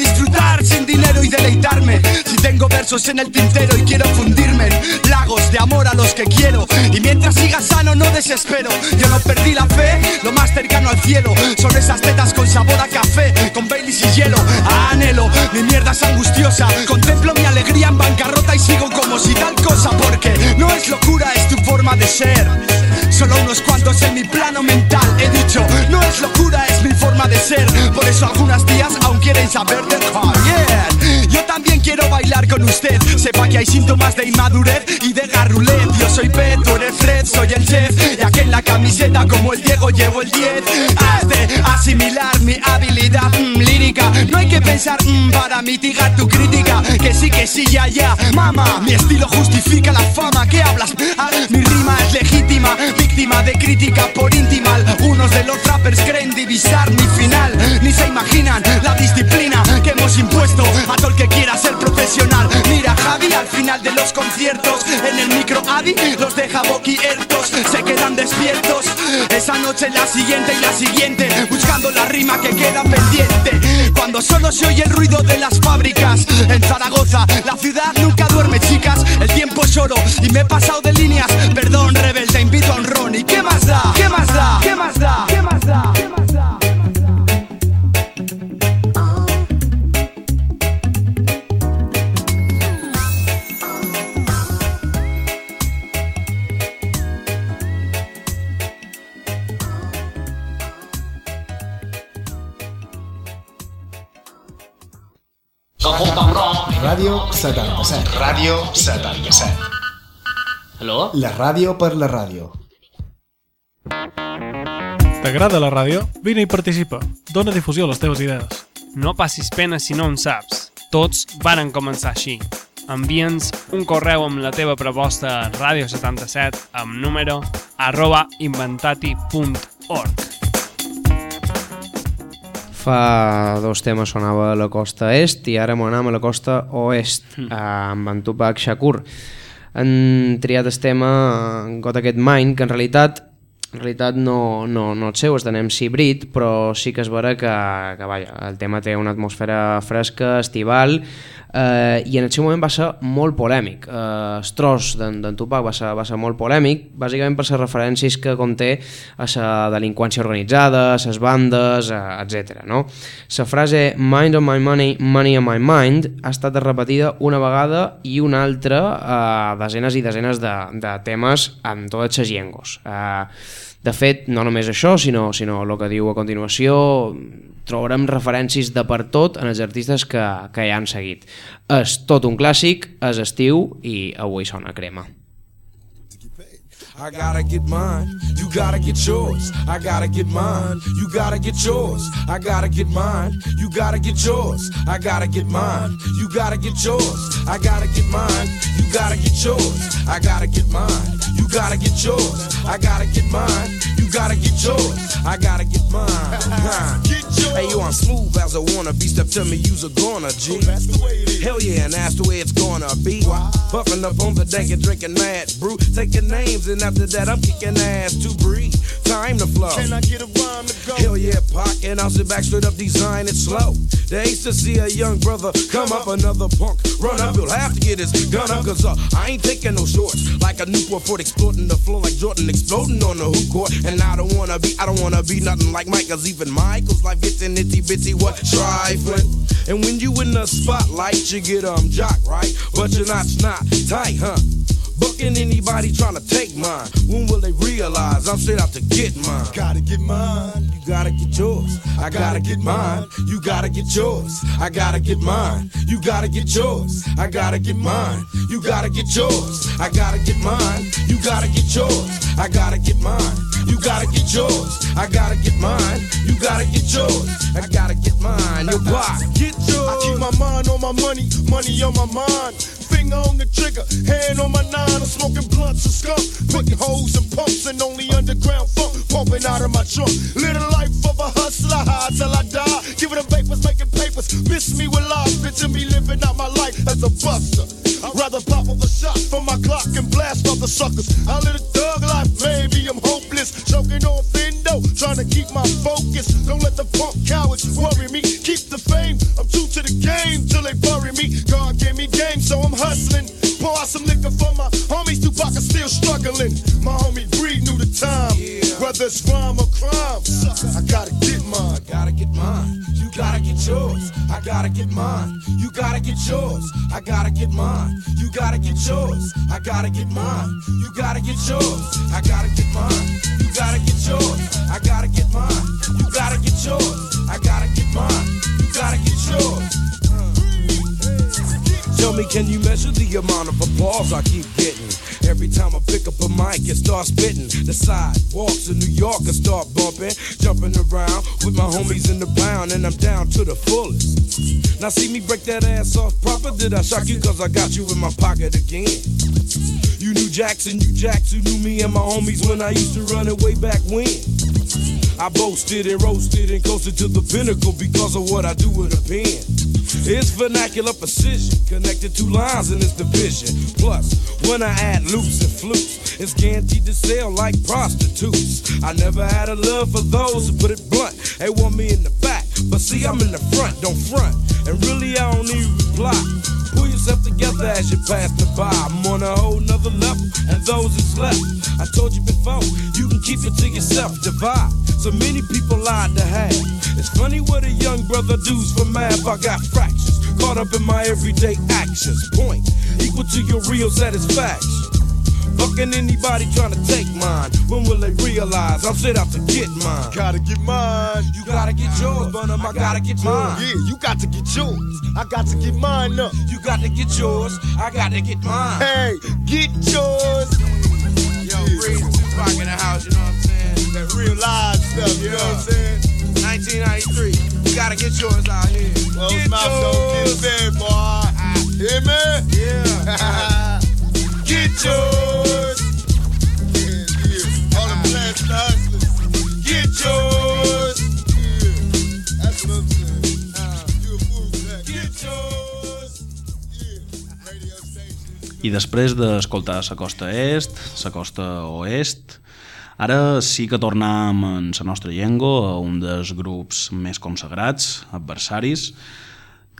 disfrutar sin dinero y deleitarme. Si tengo versos en el tintero y quiero fundirme. En lagos de amor a los que quiero. Y mientras siga sano no desespero. Yo no perdí la fe, lo más cercano al cielo. Son esas tetas con sabor a café Con Baileys y hielo, anhelo Mi mierda es angustiosa. Contemplo mi alegría en bancarrota y sigo como si tal cosa Porque no es locura, es tu forma de ser. Solo unos cuantos en mi plano mental. He dicho, no es locura, es Por eso algunas días aún quieren saber de Javier Yo también quiero bailar con usted. Sepa que hay síntomas de inmadurez y de garrulet Yo soy Pet, tú eres Fred, soy el chef. Ya que en la camiseta como el Diego llevo el 10 Has de asimilar mi habilidad mm, lírica. No hay que pensar mm, para mitigar tu crítica. Que sí, que sí, ya, ya. Mama, mi estilo justifica la fama. ¿Qué hablas? Ah, mi rima es legítima Víctima de crítica por íntima. Algunos de los rappers creen divisar mi final Ni se imaginan la disciplina que hemos impuesto A todo el que quiera ser profesional. Mira Javi al final de los conciertos En el micro Adi los deja boquiabiertos Se quedan despiertos. Esa noche la siguiente y la siguiente Buscando la rima que queda pendiente. Cuando solo se oye el ruido de las fábricas En Zaragoza la ciudad nunca duerme chicas. El tiempo es oro y me he pasado de líneas. Perdón rebel te invito a un ron ¿Y qué más Ràdio 77. Ràdio 77. Aló? La ràdio per la ràdio. T'agrada la ràdio? Vine i participa. Dóna difusió a les teves idees. No passis pena si no en saps. Tots varen començar així. Envia'ns un correu amb la teva proposta a radio77 amb número arroba inventati.org. Fa dos temes sonava a la costa est i ara m'ho anem a la costa oest, mm. amb en Tupac Shakur. Han triat el tema Got Aquest Mind, que en realitat en realitat no, no, no és seu, és de però sí que és vera que, que vaja, el tema té una atmosfera fresca, estival, eh, i en el seu moment va ser molt polèmic. Eh, el tros d'en Tupac va ser, va ser molt polèmic, bàsicament per les referències que conté a la delinqüència organitzada, a les bandes, eh, etc. No? La frase Mind on my money, money on my mind ha estat repetida una vegada i una altra a desenes i desenes de, de temes en totes les llengües. Eh, de fet, no només això, sinó, sinó el que diu a continuació, trobarem referències de per tot en els artistes que, que hi han seguit. És tot un clàssic, és estiu i avui sona crema. I gotta get mine, you gotta get yours. I gotta get mine, you gotta get yours. I gotta get mine, you gotta get yours. I gotta get mine, you gotta get yours. I gotta get mine, you gotta get yours. I gotta get mine, you gotta get yours. I gotta get mine, you gotta get yours. I gotta get mine. Hey, you I'm smooth as a wannabe. Step to me, you's a gonna G. Hell yeah, and that's the way it's gonna be. Puffing up on the deck and drinking mad brew, taking names, and after that I'm kicking ass to breathe. time to flow. Can I get a rhyme to go? Hell yeah, Pac, and I'll sit back straight up, design it slow. They used to see a young brother come up, another punk run up. He'll have to get his gun up, cause uh, I ain't taking no shorts. Like a Newport Ford exploding the floor like Jordan exploding on the hoop court. And I don't wanna be, I don't wanna be nothing like Mike, cause even Michael's life gets an itty bitty what trifling. And when you in the spotlight, you get um jock, right? But you're not snot tight, huh? Bucking anybody trying to take mine. When will they realize I'm straight out to get mine? You gotta get mine. You gotta get yours. I gotta get mine. You gotta get yours. I gotta get mine. You gotta get yours. I gotta get mine. You gotta get yours. I gotta get mine. You gotta get yours. I gotta get mine. You gotta get yours. I gotta get mine. You gotta get yours. I gotta get mine. Your block. Get yours. I keep my mind on my money, money on my mind. Finger on the trigger, hand on my nine. I'm smoking blunts and skunk, putting holes and pumps and only underground funk pumping out of my trunk. Live the life of a hustler, high till I die. Giving them papers, making papers. Miss me with lies, picture me living out my life as a buster. I'd rather pop off a shot from my clock and blast off the suckers. I live a thug life, maybe I'm hopeless. Choking on Findo, trying to keep my focus. Don't let the punk cowards worry me. Keep the fame, I'm true to the game till they bury me. Me game, so I'm hustling. Pour out some liquor for my homies, Tupac is still struggling. My homie Breed knew the time, whether it's rhyme or crime. I gotta get mine. I gotta get mine. You gotta get yours. I gotta get mine. You gotta get yours. I gotta get mine. You gotta get yours. I gotta get mine. You gotta get yours. I gotta get mine. You gotta get yours. I gotta get mine. You gotta get yours. I gotta get mine. You gotta get yours. Tell me, can you measure the amount of applause I keep getting? Every time I pick up a mic and start spitting, the sidewalks of New York and start bumping, jumping around with my homies in the pound, and I'm down to the fullest. Now see me break that ass off proper. Did I shock you? Cause I got you in my pocket again. You knew Jackson, you Jacks who knew me and my homies when I used to run it way back when. I boasted and roasted and coasted to the pinnacle because of what I do with a pen. It's vernacular precision, connected to lines in this division. Plus, when I add loops and flutes, it's guaranteed to sell like prostitutes. I never had a love for those who put it blunt. They want me in the back, but see, I'm in the front, don't front. And really, I don't even reply. Pull yourself together as you pass me by. I'm on a whole nother level, and those is left. I told you before, you can keep it to yourself, divide. So many people lied to have. It's funny what a young brother does for math. I got fractures caught up in my everyday actions. Point equal to your real satisfaction. Fucking anybody trying to take mine. When will they realize I'm set out to get mine? Gotta get mine. You gotta get yours, Bunham. I gotta get mine. Yeah, you got to get yours. I got to get mine up. You got to get yours. I got to get mine. Hey, get yours. Yo, Breeze, in the house, you know what I'm saying? That real live stuff, you know what I'm saying? 1993. You gotta get yours out here. Close get mouth don't get fed, boy. Hear me? Yeah. get yours. Yeah, yeah. All the blessed hustlers. Get yours. Yeah. That's what I'm saying. Uh, you a fool for that. Get yours. Yeah. Radio station. I després d'escoltar la costa est, la costa oest, ara sí que tornam en la nostra llengua a un dels grups més consagrats, adversaris.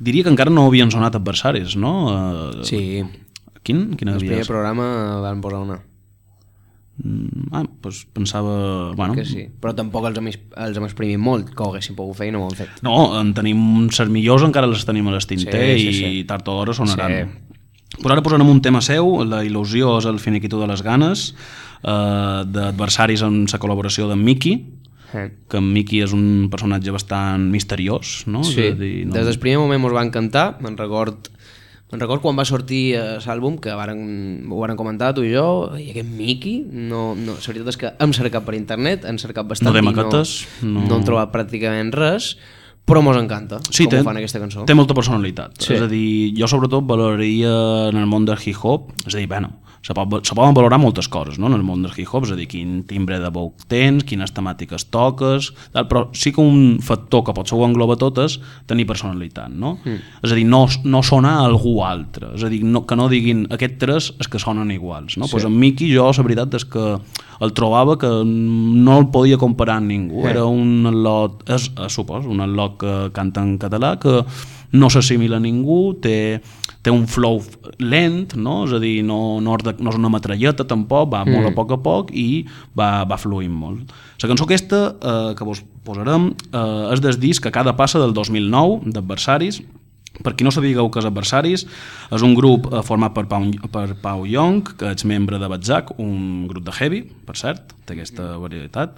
Diria que encara no havien sonat adversaris, no? Eh, Sí. Quin? Quina El primer programa van posar una. Mm, Ah, doncs pensava... Bueno, Que sí. Però tampoc els hem, els hem exprimit molt, que ho haguessin pogut fer i no ho han fet. No, en tenim les millors encara les tenim a l'estinter Sí, sí, i sí. tard o d'hora sonaran. Sí. Però ara posarem un tema seu, la il·lusió és el finiquito de les ganes, eh, d'adversaris en la col·laboració d'en Miki, Eh. que en Miki és un personatge bastant misteriós, no? Sí, És dir, no... des del primer moment ens va encantar, me'n record, me'n record quan va sortir eh, l'àlbum, que varen, ho varen comentar tu i jo, i aquest Mickey, no, no, la veritat és que hem cercat per internet, hem cercat bastant No i maquetes, no, no- no hem trobat pràcticament res, però mos encanta Sí, com té, ho fan aquesta cançó. té molta personalitat. Sí. És a dir, jo sobretot valoraria en el món del hip-hop, és a dir, bueno, se, pot, se poden valorar moltes coses no? en el món del hip-hop, és a dir, quin timbre de veu tens, quines temàtiques toques, tal, però sí que un factor que potser ho engloba totes, tenir personalitat, no? Mm. És a dir, no, no sonar a algú altre, és a dir, no, que no diguin aquests tres és que sonen iguals, no? Sí. Pues en Miki jo la veritat és que el trobava que no el podia comparar amb ningú, Sí. era un lot, és, eh, supos, un lot que canta en català que no s'assimila a ningú, té, té un flow lent, no? és a dir, no, no, no és una metralleta tampoc, va mm. molt a poc a poc i va, va fluint molt. La cançó aquesta eh, que vos posarem eh, és del disc que cada passa del 2009 d'adversaris, per qui no sabíeu que és Adversaris, és un grup eh, format per Pau, per Pau Young, que és membre de Batzac, un grup de heavy, per cert, té aquesta varietat.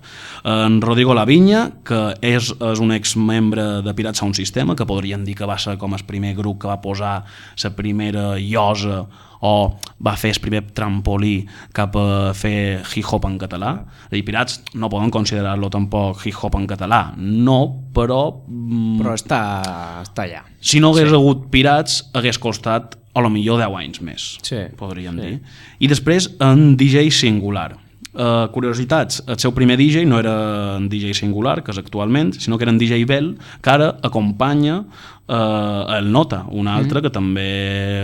En Rodrigo Lavinya, que és, és un exmembre de Pirats Sound Systema, que podrien dir que va ser com el primer grup que va posar la primera llosa o va fer el primer trampolí cap a fer hip-hop en català. És dir, Pirats no poden considerar-lo tampoc hip-hop en català, no, però... mm, Però està, està allà. si no hagués sí. hagut Pirats, hagués costat a lo millor 10 anys més, Sí. podríem sí. dir. I després en DJ singular. Uh, curiositats, el seu primer DJ no era en DJ singular, que és actualment, sinó que era en DJ Bell, que ara acompanya uh, el Nota, un altre mm. que també,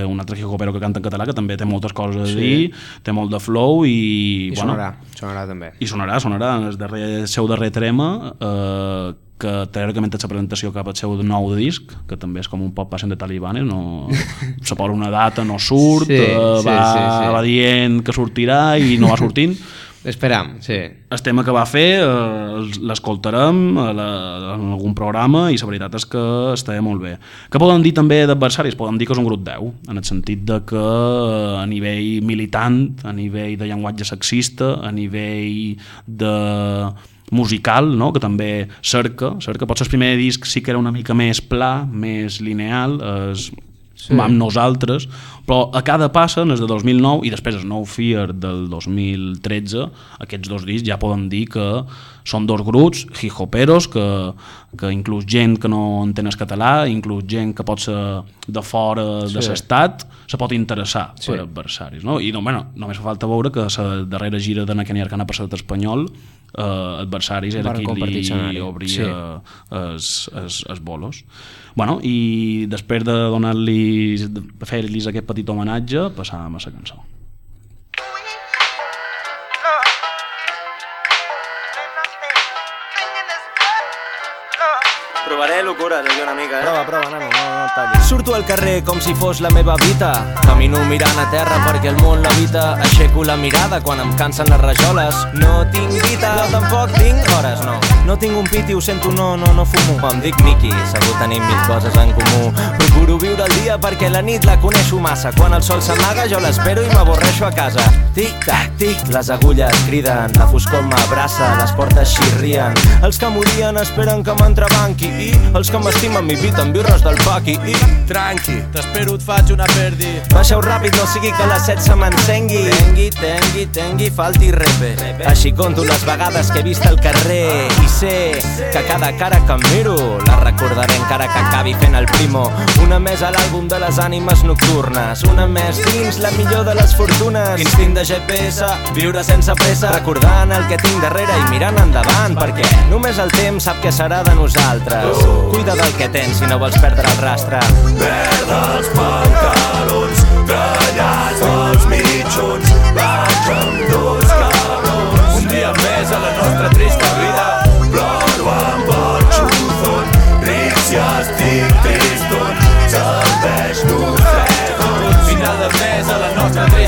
un altre hip-hopero que canta en català, que també té moltes coses a Sí. dir, té molt de flow i... I sonarà, sonarà també. I sonarà, sonarà, el, darrer, el seu darrer trema, eh, que teòricament té la presentació cap al seu nou disc, que també és com un poc passen de talibanes, no, se posa una data, no surt, Sí, sí, va, sí, sí. va dient que sortirà i no va sortint. Esperam, sí. El tema que va fer eh, l'escoltarem la- en algun programa i la veritat és que està molt bé. Què poden dir també d'adversaris? Poden dir que és un grup 10, en el sentit de que eh, a nivell militant, a nivell de llenguatge sexista, a nivell de musical, no? que també cerca, cerca, potser el primer disc sí que era una mica més pla, més lineal, és, sí. amb nosaltres, però a cada passa, el de 2009 i després el Nou Fear del 2013, aquests dos discs ja poden dir que són dos grups hip-hoperos, que, que inclús gent que no entén el català, inclús gent que pot ser de fora de Sí. l'estat, se pot interessar Sí. per adversaris. No? I no, bueno, només fa falta veure que la darrera gira de Nakeni Arcana per l'estat espanyol eh, adversaris era qui li escenari. obria Sí. es, es, es bolos. Bueno, i després de donar-li de fer-los aquest petit homenatge, passàvem a la cançó. Provaré locures aquí una mica, eh? Prova, prova, nano, no, no Surto al carrer com si fos la meva vida. Camino mirant a terra perquè el món l'habita. Aixeco la mirada quan em cansen les rajoles. No tinc vida, tampoc tinc hores, no. No tinc un pit i ho sento, no, no, no fumo. Em dic Miki, segur tenim mil coses en comú. Procuro viure el dia perquè la nit la coneixo massa. Quan el sol s'amaga jo l'espero i m'avorreixo a casa. Tic-tac, tic, les agulles criden. La foscor m'abraça, les portes xirrien. Els que morien esperen que m'entrebanqui i els que m'estimen m'inviten birres del paqui. Tranqui, t'espero, et faig una perdi. Baixeu ràpid, no sigui que la set se m'encengui. Tengui, tengui, tengui, falti repe. Així conto les vegades que he vist al carrer i sé que cada cara que em miro la recordaré encara que acabi fent el primo. Una més a l'àlbum de les ànimes nocturnes, una més dins la millor de les fortunes. Instint de GPS, viure sense pressa, recordant el que tinc darrere i mirant endavant, perquè només el temps sap què serà de nosaltres. Cuida del que tens si no vols perdre el rastre. Verda els pantalons, tallats els mitjons, vaig amb dos cabrons. Un dia més a la nostra trista vida. Ploro amb el xuzón, ric si estic triston, serveix n'ofredon. Final de mes a la nostra trista.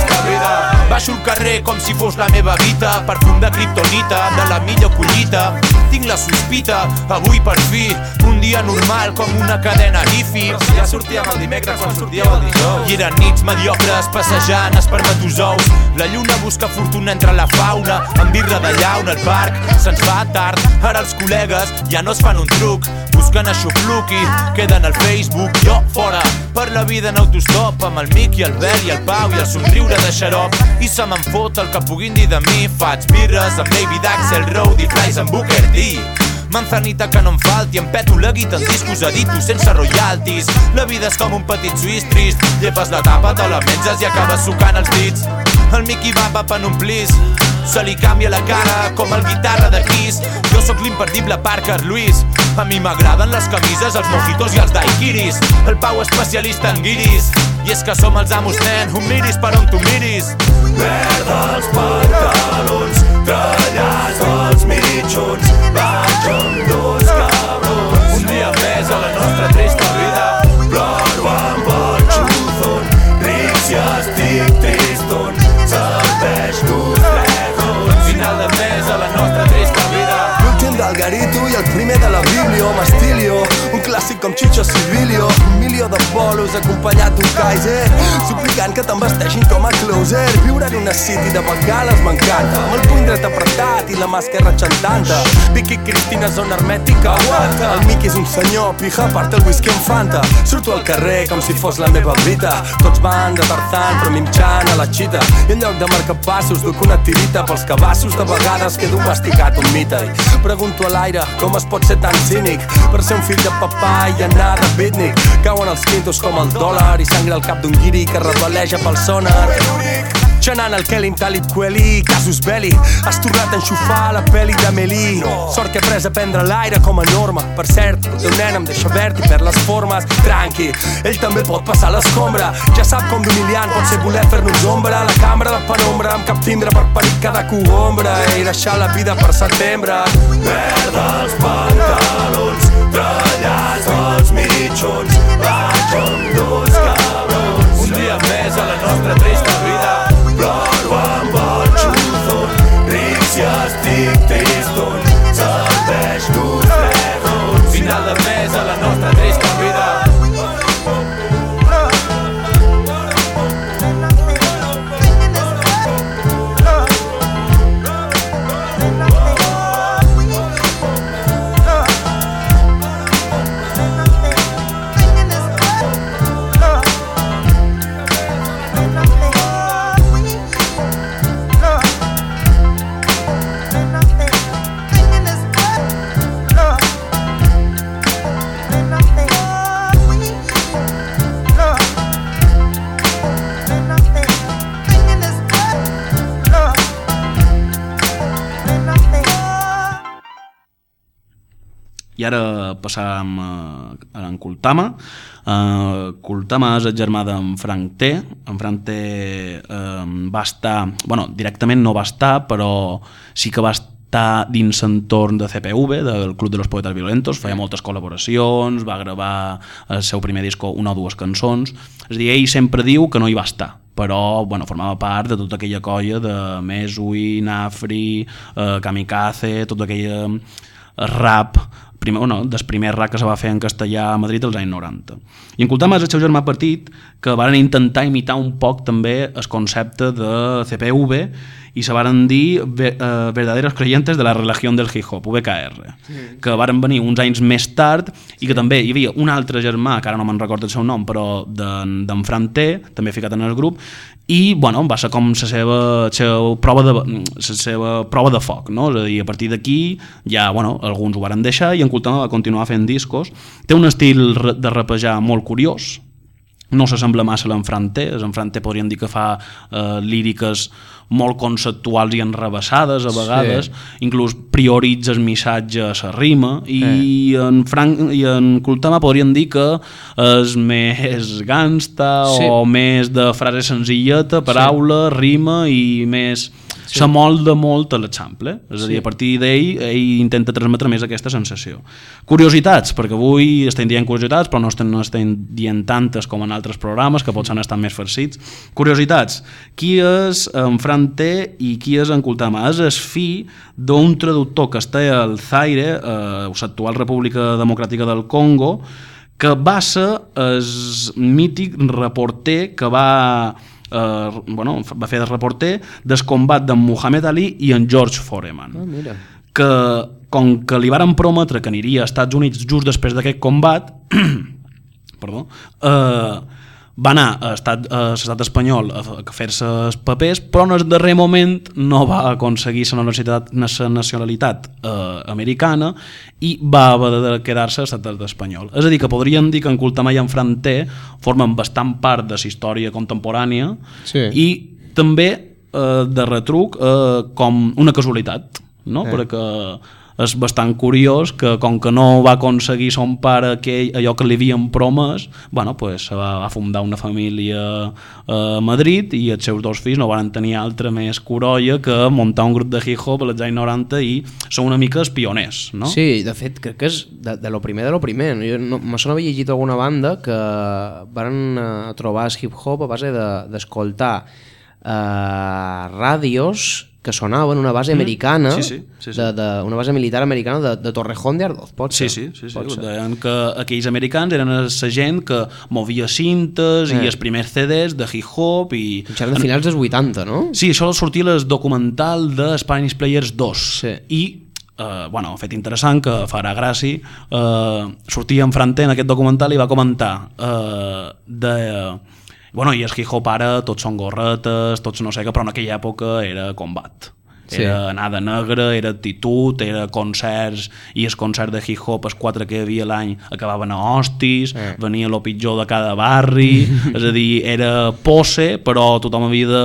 Baixo al carrer com si fos la meva vida. Perfum de kriptonita, de la millor collita. Tinc la sospita, avui per fi Un dia normal com una cadena hifi si ja sortíem el dimecres quan sortíeu el dijous. I eren nits mediocres passejant espermatozous La lluna busca fortuna entre la fauna Amb birra de llauna al parc. Se'ns fa tard, ara els col·legues ja no es fan un truc. Busquen aixopluc i queden al Facebook. Jo fora, per la vida en autostop Amb el Mic i el Bel i el Pau i el somriure de xarop. I se me'n fot el que puguin dir de mi. Faig birres amb Baby Daxel Road i flies amb Booker T Manzanita que no em falti, em peto la guita en discos editos sense royalties. La vida és com un petit suís trist, llepes la tapa, te la menges i acabes sucant els dits. El Mickey va va en un plis. Se li canvia la cara com el guitarra de Kiss. Jo sóc l'imperdible Parker Lewis. A mi m'agraden les camises, els mojitos i els daiquiris. El Pau especialista en guiris. I és que som els amos, nen, un miris per on tu miris. Merda els pantalons, tallats els mitjons, vaig amb dos cabrons. Un dia més a la nostra trista vida. Ploro amb el xuzón, ric si estic triston, serveix tus drejos. Final de mes a la nostra trista vida. L'últim del Garito i el primer de la Biblio, Mastilio, un clàssic com Chicho Civilio, un milió de bolos acompanyat d'un Kaiser, suplicant que t'embesteixin com a closer, viure en una city de bengales m'encanta, amb el puny dret apretat i la mà esquerra xantanta, Vicky Cristina zona hermètica, aguanta, el Mickey és un senyor, pija, part el whisky amb Fanta, surto al carrer com si fos la meva vida, tots van de Tarzan però minxant a la xita, i en lloc de marcar passos duc una tirita pels cabassos, de vegades quedo masticat un mite, i pregunto a l'aire com es pot ser tan cínic per ser un fill de papà i anar de beatnik. Cauen els quintos com el dòlar i sangra el cap d'un guiri que reveleja pel sonar. Xanant el Kelim Talib Kweli, casus belli. Has tornat a enxufar la peli d'Amelie Sort que he pres a prendre l'aire com a norma. Per cert, el teu nen em deixa verd i per les formes. Tranqui, ell també pot passar l'escombra. Ja sap com d'humiliant pot ser voler fer-nos ombra. La cambra de penombra amb cap tindre per perill cada cogombra I deixar la vida per setembre. Merda els pantalons, tallats els mitjons, vaig amb dos a la nostra ara passàvem a, a en Kultama. Uh, Kultama és el germà d'en Frank T. En Frank T uh, va estar... bueno, directament no va estar, però sí que va estar dins l'entorn de CPV, del Club de los Poetas Violentos, feia moltes col·laboracions, va gravar el seu primer disco una o dues cançons. És a dir, ell sempre diu que no hi va estar, però bueno, formava part de tota aquella colla de Mesui, Nafri, eh, Kamikaze, tot aquell rap primer, bueno, del primer rap que se va fer en castellà a Madrid als anys 90. I en Kultama és el seu germà petit que van intentar imitar un poc també el concepte de CPV i se varen dir ve, eh, verdaderos creyentes de la religió del hip-hop, VKR, Sí. que varen venir uns anys més tard i que també hi havia un altre germà, que ara no me'n recordo el seu nom, però d'en d'en Fran T, també ficat en el grup, i bueno, va ser com la seva, la seva, prova de, la seva prova de foc, no? és a dir, a partir d'aquí ja, bueno, alguns ho varen deixar i en Kultama va continuar fent discos. Té un estil de rapejar molt curiós, no s'assembla massa a l'Enfrante, l'Enfrante podríem dir que fa eh, líriques molt conceptuals i enrebaçades a vegades, sí. inclús prioritza el missatge a la rima i, eh. en Frank, i en Kultama podríem dir que és més gangsta sí. o més de frase senzilleta, paraula, sí. rima i més Sí. se molda molt a l'example, és a dir, Sí. a partir d'ell ell intenta transmetre més aquesta sensació. Curiositats, perquè avui estem dient curiositats, però no estem, no estem dient tantes com en altres programes, que potser han estat més farcits. Curiositats, qui és en Fran T i qui és en Kultama? És el fill d'un traductor que està al Zaire, eh, l'actual República Democràtica del Congo, que va ser el mític reporter que va eh, bueno, va fer de reporter del combat d'en Muhammad Ali i en George Foreman Ah, mira. que com que li varen prometre que aniria als Estats Units just després d'aquest combat perdó, eh, va anar a estat, l'estat espanyol a fer-se els papers, però en el darrer moment no va aconseguir la nacionalitat, la nacionalitat eh, americana i va haver de quedar-se a l'estat espanyol. És a dir, que podríem dir que en Cultamà i en Fran T formen bastant part de la història contemporània Sí. i també eh, de retruc eh, com una casualitat, no? Eh. perquè és bastant curiós que com que no va aconseguir son pare aquell, allò que li havien promès, bueno, pues, va, va fundar una família a Madrid i els seus dos fills no van tenir altra més corolla que muntar un grup de hip-hop a l'any 90 i són una mica els pioners, no? Sí, de fet, crec que és de, de lo primer de lo primer. Jo no, me sona haver llegit alguna banda que van eh, trobar el hip-hop a base de- d'escoltar eh, ràdios que sonaven una base Mm. americana, Sí, sí, sí, sí. De, de, una base militar americana de, de Torrejón de Ardoz, pot Sí, ser? sí, sí, sí. ser. Deien que aquells americans eren la gent que movia cintes Eh. i els primers CDs de hip-hop i... Era de finals dels 80, no? Sí, això sortia el documental de Spanish Players 2 sí. i eh, bueno, un fet interessant que farà gràcia eh, sortia en Franté en aquest documental i va comentar eh, de bueno, i el hip-hop ara tots són gorretes, tots no sé què, però en aquella època era combat. Sí. Era anar de negre, era actitud, era concerts, i els concerts de hip-hop, els quatre que hi havia l'any, acabaven a hostis, eh. venia lo pitjor de cada barri, és a dir, era posse, però tothom havia de,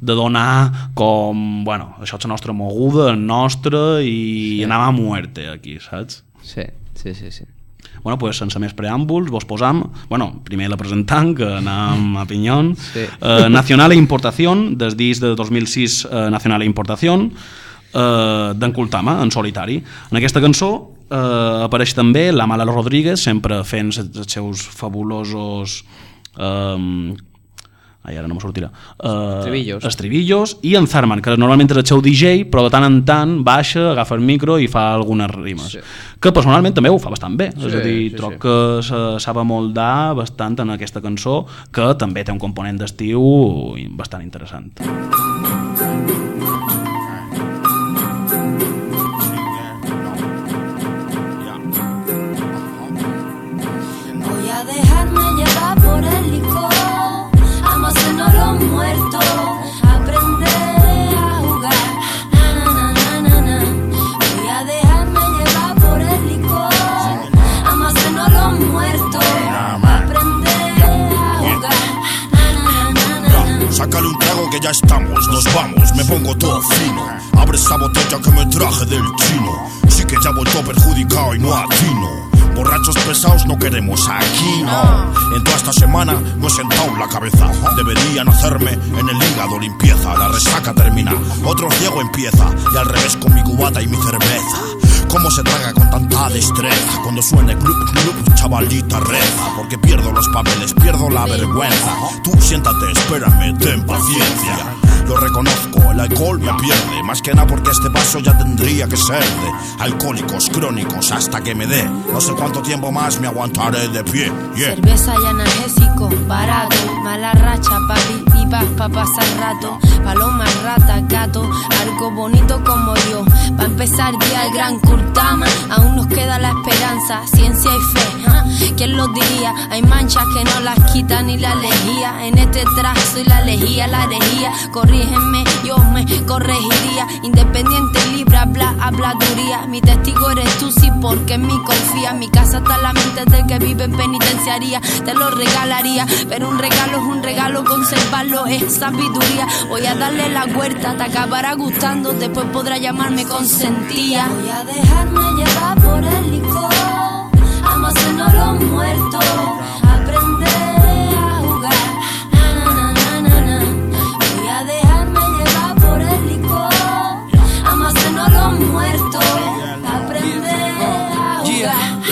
de donar com, bueno, això és la nostra moguda, el nostre, i sí. anava a muerte aquí, saps? Sí, sí, sí, sí. Bueno, pues, sense més preàmbuls, vos posam, bueno, primer la presentant, que anam a Pinyón, Sí. eh, Nacional e Importación, des disc de 2006 eh, Nacional e Importación, eh, d'en Cultama, en solitari. En aquesta cançó eh, apareix també la Mala Rodríguez, sempre fent els seus fabulosos... Eh, ai, ara no me sortirà. Uh, Estribillos. Estribillos, i en Zarman, que normalment és el seu DJ, però de tant en tant baixa, agafa el micro i fa algunes rimes. Sí. Que personalment també ho fa bastant bé. és Sí, a dir, sí, troc sí. que se sap moldar bastant en aquesta cançó, que també té un component d'estiu bastant interessant. Voy Sácale un trago que ya estamos, nos vamos, me pongo todo fino. Abre esa botella que me traje del chino. Sí que ya he vuelto perjudicado y no atino. Borrachos pesados no queremos aquí, no. En toda esta semana no he sentado la cabeza. Deberían hacerme en el hígado limpieza. La resaca termina, otro ciego empieza. Y al revés con mi cubata y mi cerveza. ¿Cómo se traga con tanta destreza? Cuando suene club club, chavalita reza. Porque pierdo los papeles, pierdo la vergüenza. Tú siéntate, espérame, ten paciencia. Lo reconozco, el alcohol me pierde. Más que nada porque este paso ya tendría que ser de alcohólicos crónicos hasta que me dé. No sé cuánto tiempo más me aguantaré de pie. Cerveza y analgésico, barato, mala racha, papi, y vas pa' pasar rato, paloma, rata, gato, algo bonito como yo, pa' empezar día el gran Kurtama, aún nos queda la esperanza, ciencia y fe, ¿ah? ¿quién lo diría? Hay manchas que no las quitan ni la lejía, en este trazo y la lejía, la herejía, corrígeme, yo me corregiría, independiente, libre, habla, habladuría, mi testigo eres tú, sí, porque en mí confía, mi casa está en la mente del que vive en penitenciaría, te lo regalaría, pero un regalo es un regalo, conservarlo es sabiduría, voy a darle la vuelta, te acabará gustando, después podrá llamarme consentía. Voy a dejarme llevar por el licor, hacernos los muertos, aprender a jugar.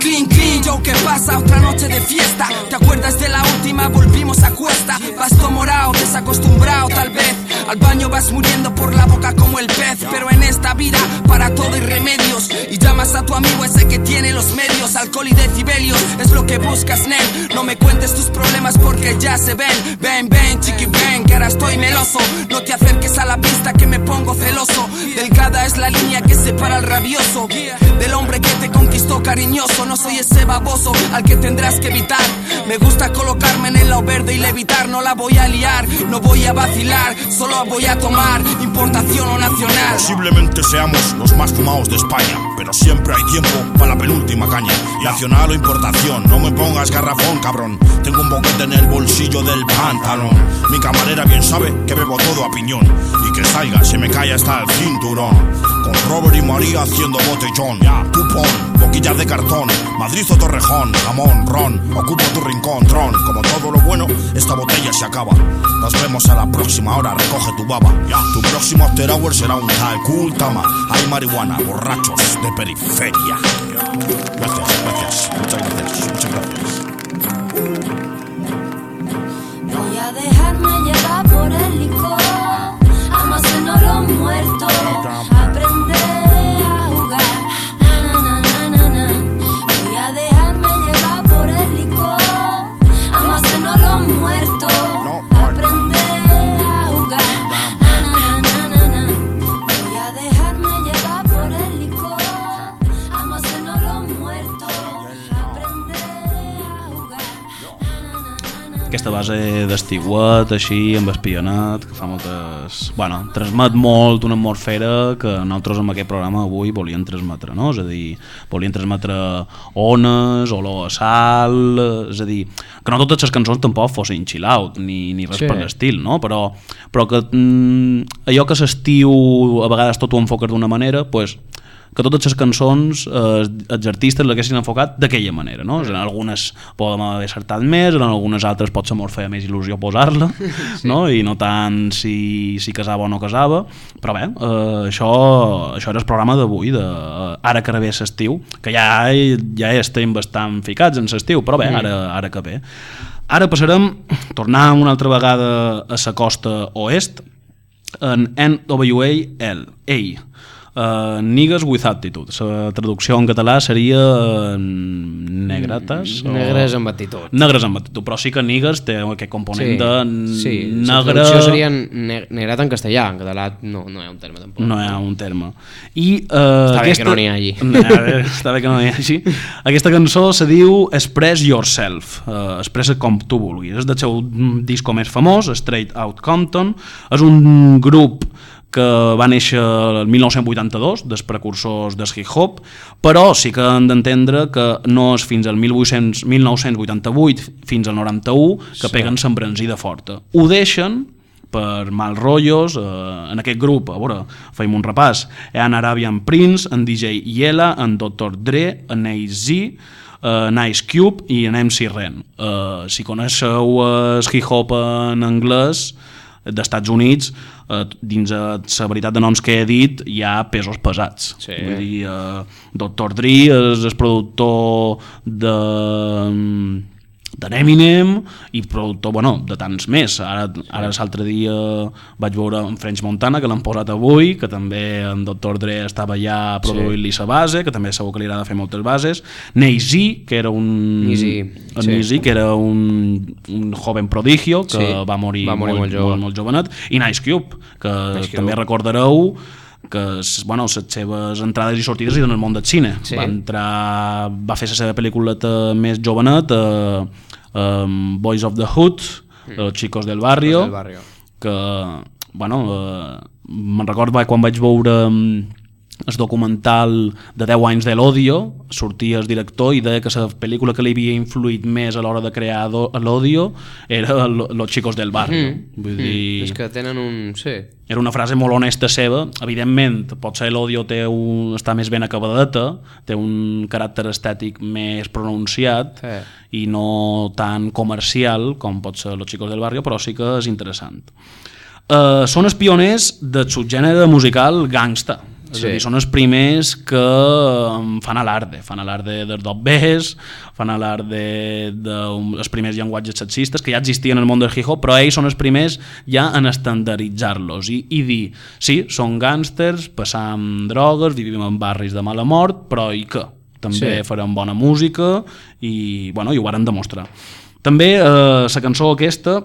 Clean, clean, yo, ¿qué pasa? Otra noche de fiesta. ¿Te acuerdas de la última? Volvimos a cuesta. Vas todo morado, desacostumbrado, tal vez. Al baño vas muriendo por la boca como el pez. Pero en esta vida, para todo hay remedios. Y llamas a tu amigo ese que tiene los medios. Alcohol y decibelios, es lo que buscas, nen. No me cuentes tus problemas porque ya se ven. Ven, ven, chiqui, ven, que ahora estoy meloso. No te acerques a la pista que me pongo celoso. Delgada es la línea que separa al rabioso del hombre que te conquistó cariñoso. No soy ese baboso al que tendrás que evitar. Me gusta colocarme en el lado verde y levitar. No la voy a liar, no voy a vacilar, solo voy a tomar importación o nacional. Posiblemente seamos los más fumados de España, pero siempre hay tiempo para la penúltima caña. Nacional o importación, no me pongas garrafón, cabrón. Tengo un boquete en el bolsillo del pantalón. Mi camarera bien sabe que bebo todo a piñón y que salga, se me cae hasta el cinturón. Robert y María haciendo botellón. Tú pon, boquillas de cartón, Madrid o Torrejón, jamón, ron, ocupo tu rincón, tron. Como todo lo bueno, esta botella se acaba. Nos vemos a la próxima hora, recoge tu baba. Tu próximo after hour será un tal cool tama. Hay marihuana, borrachos de periferia. Gracias, gracias, muchas gracias, muchas gracias. Voy a dejarme llevar por el licor, los muertos, Aquesta base d'estiuet, així, amb espionat, que fa moltes... Bueno, transmet molt una atmosfera que nosaltres amb aquest programa avui volíem transmetre, no? És a dir, volíem transmetre ones, olor a sal... És a dir, que no totes les cançons tampoc fossin chill out, ni, ni res Sí. per l'estil, no? Però, però que mm, allò que l'estiu a vegades tot ho enfoques d'una manera, pues, que totes les cançons eh, els artistes l'haguessin enfocat d'aquella manera no? en algunes poden haver acertat més en algunes altres potser mos feia més il·lusió posar-la sí. no? i no tant si, si casava o no casava però bé, eh, això, això era el programa d'avui de, eh, ara que ve l'estiu que ja, ja estem bastant ficats en l'estiu però bé, Mm. ara, ara que ve ara passarem, tornar una altra vegada a la costa oest en NWA-L A Uh, Niggas with Attitude la traducció en català seria uh, negretes o- Negres amb actitud. negres amb actitud però sí que Niggas té aquest component de sí, la negre traducció seria ne negrat en castellà, en català no, no hi ha un terme tampoc. no hi ha un terme. I, uh, Està bé que no n'hi hagi. està bé que no n'hi hagi. Aquesta cançó se diu Express Yourself uh, expressa com tu vulguis. És del seu disco més famós Straight Out Compton. És un grup que va néixer el 1982, dels precursors del hip-hop, però sí que han d'entendre que no és fins al 1800, 1988 fins al 91 que Sí. peguen l'embranzida forta. Ho deixen per mal rotllos, eh, en aquest grup, a veure, feim un repàs, hi ha en Arabian Prince, en DJ Yela, en Dr. Dre, en AZ, eh, en Ice Cube i en MC Ren. Eh, si coneixeu eh, el hip-hop en anglès d'Estats Units, eh, dins de la veritat de noms que he dit, hi ha pesos pesats. Sí. Vull dir, eh, Dr. Dre és el productor de de Eminem i productor, bueno, de tants més ara, ara l'altre dia vaig veure en French Montana que l'han posat avui que també en Dr. Dre estava ja produint-li la base, que també segur que li agrada fer moltes bases Ney-Z, que era un en sí. Ney-Z, que era un, un joven prodigio que Sí, va morir, va morir molt jove. molt, molt jovenet i Nice Cube, que Ice Cube. també recordareu que bueno, les seves entrades i sortides eren en el món del cine Sí. va entrar va fer la seva pel·lículeta més jovenet eh, um, Boys of the Hood Mm. Los Chicos del Barrio, Del barrio. que bueno, eh, me'n recordo quan vaig veure mm, el documental de 10 anys de l'Odio sortia el director i deia que la pel·lícula que li havia influït més a l'hora de crear l'Odio era Lo- Los Chicos del Barrio Mm. vull Mm. dir, És que tenen un... Sí. Era una frase molt honesta seva. Evidentment, potser l'Odio té un, està més ben acabadeta té un caràcter estètic més pronunciat Sí. i no tan comercial com pot ser Los Chicos del Barrio però sí que és interessant. Uh, són els pioners del subgènere musical gangsta és Sí. a dir, són els primers que em fan alarde, fan alarde dels dobbers, fan alarde dels primers llenguatges sexistes que ja existien en el món del hip-hop, però ells són els primers ja en estandarditzar-los i, i dir, sí, són gàngsters, passam drogues, vivim en barris de mala mort, però i què? També Sí. farem bona música i, bueno, i ho varen demostrar. També eh, la cançó aquesta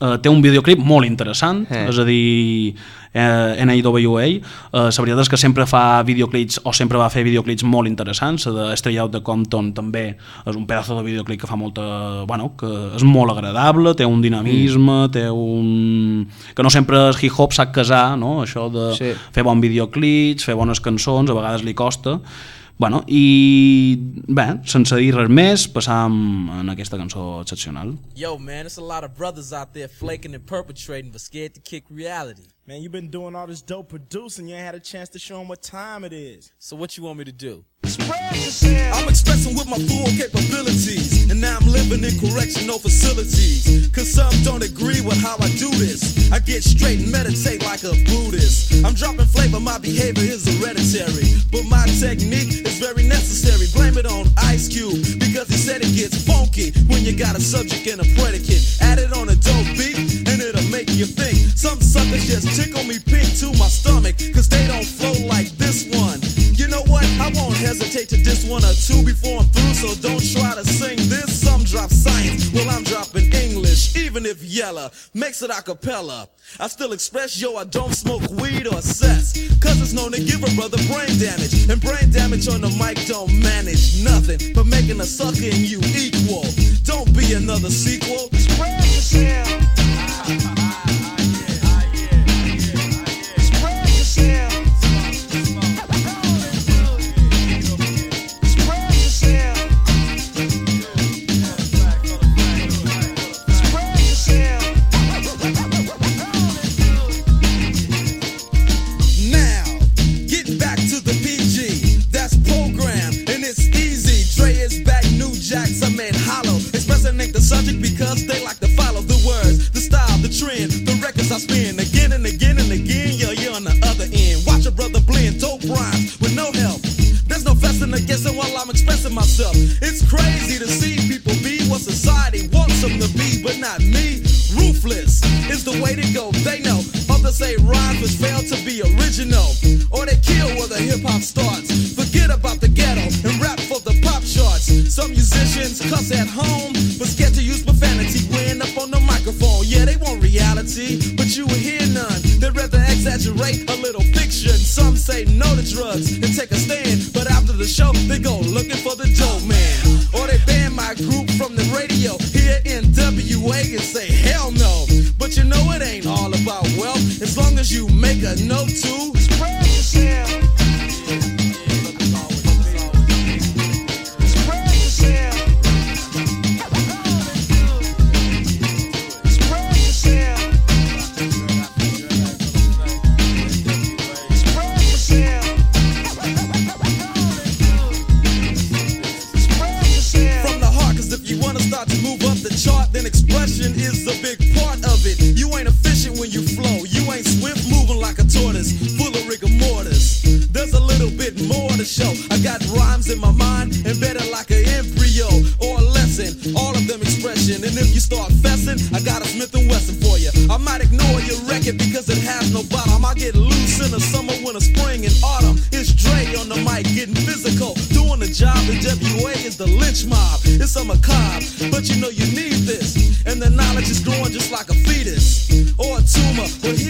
eh, té un videoclip molt interessant, Eh. és a dir, eh, NAWA, eh, la veritat és que sempre fa videoclips, o sempre va fer videoclips molt interessants, la d'Estrella de Compton també és un pedazo de videoclip que fa molta... Bueno, que és molt agradable, té un dinamisme, mm. té un... que no sempre el hip-hop sap casar, no?, això de Sí. fer bon videoclips, fer bones cançons, a vegades li costa, Bueno, i bé, sense dir res més, passam en aquesta cançó excepcional. Yo, man, there's a lot of brothers out there flaking and perpetrating, but scared to kick reality. Man, you've been doing all this dope producing. You ain't had a chance to show them what time it is. So what you want me to do? I'm expressing with my full capabilities, and now I'm living in correctional facilities. Cause some don't agree with how I do this. I get straight and meditate like a Buddhist. I'm dropping flavor, my behavior is hereditary. But my technique is very necessary. Blame it on Ice Cube, because he said it gets funky when you got a subject and a predicate. Add it on a dope beat, and it'll make you think. Some suckers just tickle me pink to my stomach, cause they don't flow like this one. You know what? I won't hesitate to diss one or two before I'm through, so don't try to sing this. Some drop science, well, I'm dropping English, even if Yella makes it a cappella. I still express, yo, I don't smoke weed or cess, cause it's known to give a brother brain damage. And brain damage on the mic don't manage nothing but making a sucker and you equal. Don't be another sequel. Now, subject because they like to follow the words, the style, the trend, the records I spin again and again and again. Yeah, you're on the other end. Watch a brother blend dope rhymes with no help. There's no fussing or guessing while I'm expressing myself. It's crazy to see people be what society wants them to be, but not me. Ruthless is the way to go. They know. Others say rhymes which fail to be original, or they kill where the hip hop starts. Forget about the ghetto and rap charts. Some musicians cuss at home, but scared to use profanity when up on the microphone. Yeah, they want reality, but you will hear none. They'd rather exaggerate a little fiction. Some say no to drugs and take a stand, but after the show, they go looking for the dope man. Or they ban my group from the radio here in WA and say hell no. But you know it ain't all about wealth as long as you make a note to spread start fessing, I got a Smith and Wesson for you. I might ignore your record because it has no bottom. I get loose in the summer, winter, spring, and autumn. It's Dre on the mic, getting physical, doing the job. The WA is the lynch mob. It's a macabre, but you know you need this. And the knowledge is growing just like a fetus or a tumor. But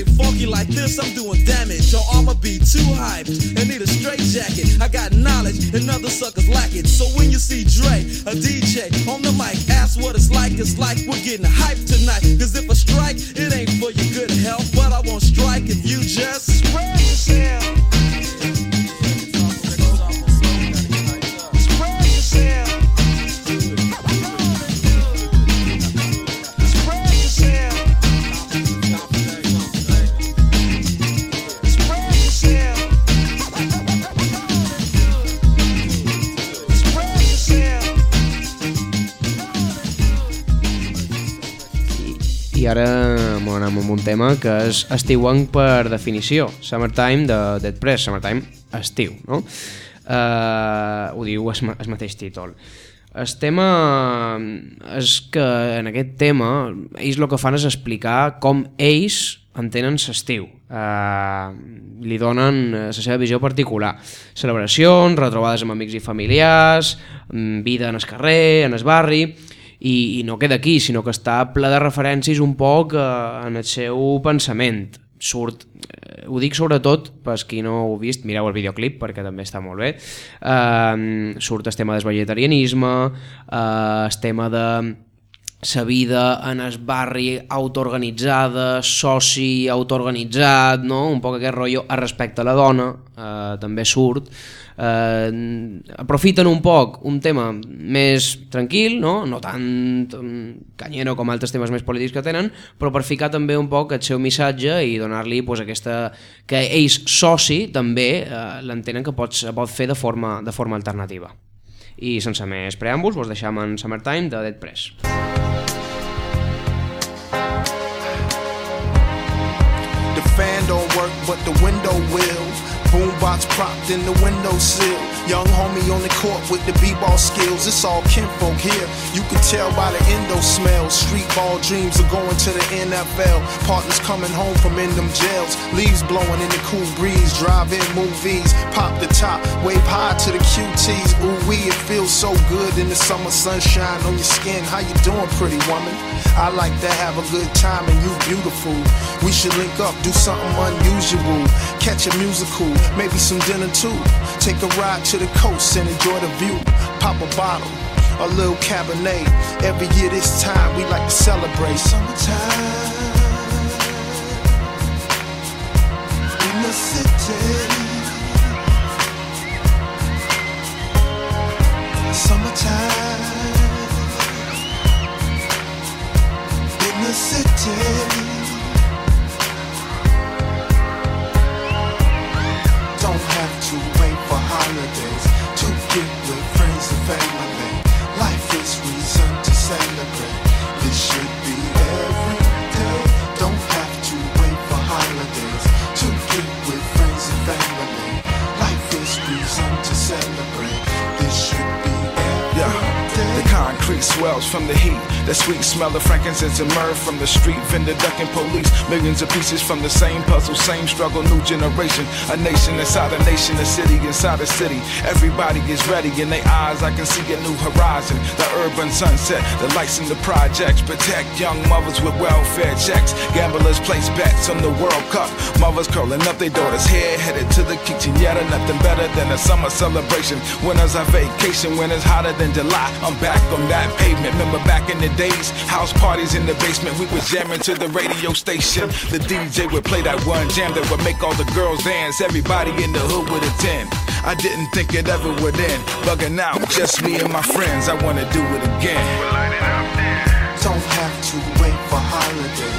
stay funky like this, I'm doing damage. Or I'ma be too hyped and need a straight jacket. I got knowledge and other suckers lack it. So when you see Dre, a DJ on the mic, ask what it's like. It's like we're getting hyped tonight. Cause if I strike, it ain't for your good health. Ara m'ho anem amb un tema que és estiuenc per definició. Summertime de Dead Press, Summertime estiu, no? Uh, ho diu el, el mateix títol. El tema és que en aquest tema ells el que fan és explicar com ells entenen l'estiu. eh, li donen eh, la seva visió particular. Celebracions, retrobades amb amics i familiars, mm, vida en el carrer, en el barri, i, i no queda aquí, sinó que està ple de referències un poc eh, en el seu pensament. Surt, eh, ho dic sobretot per qui no ho ha vist, mireu el videoclip perquè també està molt bé, eh, surt el tema del vegetarianisme, eh, el tema de sa vida en el barri autoorganitzada, soci autoorganitzat, no? un poc aquest rotllo a respecte a la dona, eh, també surt. Eh, aprofiten un poc un tema més tranquil, no, no tan mm, canyero com altres temes més polítics que tenen, però per ficar també un poc el seu missatge i donar-li pues, aquesta... que ells soci també eh, l'entenen que pots, pot fer de forma, de forma alternativa. I sense més preàmbuls, vos deixam en Summertime de Dead Press. The fan don't work, but the window will. Boombox propped in the windowsill. Young homie on the court with the b-ball skills. It's all kinfolk here. You can tell by the endo smell. Street ball dreams are going to the NFL. Partners coming home from in them jails. Leaves blowing in the cool breeze. Drive in movies. Pop the top. Wave high to the QTs. Ooh wee, it feels so good in the summer sunshine on your skin. How you doing, pretty woman? I like to have a good time and you beautiful. We should link up, do something unusual. Catch a musical, maybe some dinner too. Take a ride to the coast and enjoy the view. Pop a bottle, a little Cabernet. Every year this time we like to celebrate summertime. In the city. Summertime. In the city. Don't have to wait swells from the heat. The sweet smell of frankincense and myrrh from the street vendor ducking police. Millions of pieces from the same puzzle, same struggle, new generation. A nation inside a nation, a city inside a city. Everybody is ready in their eyes. I can see a new horizon. The urban sunset, the lights in the projects. Protect young mothers with welfare checks. Gamblers place bets on the World Cup. Mothers curling up their daughters' hair, headed to the quinceanera. Nothing better than a summer celebration. Winners on vacation, when it's hotter than July. I'm back on that pavement. Remember back in the days, house parties in the basement. We was jamming to the radio station. The DJ would play that one jam that would make all the girls dance. Everybody in the hood would attend. I didn't think it ever would end. Bugging out, just me and my friends. I wanna do it again. Don't have to wait for holidays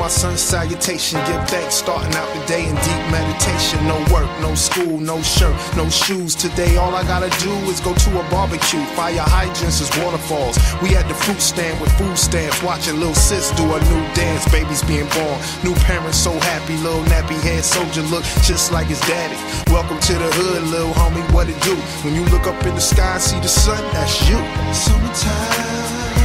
my sun salutation, give thanks, starting out the day in deep meditation. No work, no school, no shirt, no shoes. Today, all I gotta do is go to a barbecue. Fire hydrants is waterfalls. We at the fruit stand with food stamps, watching little sis do a new dance. Babies being born, new parents so happy. Little nappy head soldier look just like his daddy. Welcome to the hood, little homie. What it do? When you look up in the sky see the sun, that's you. Summertime.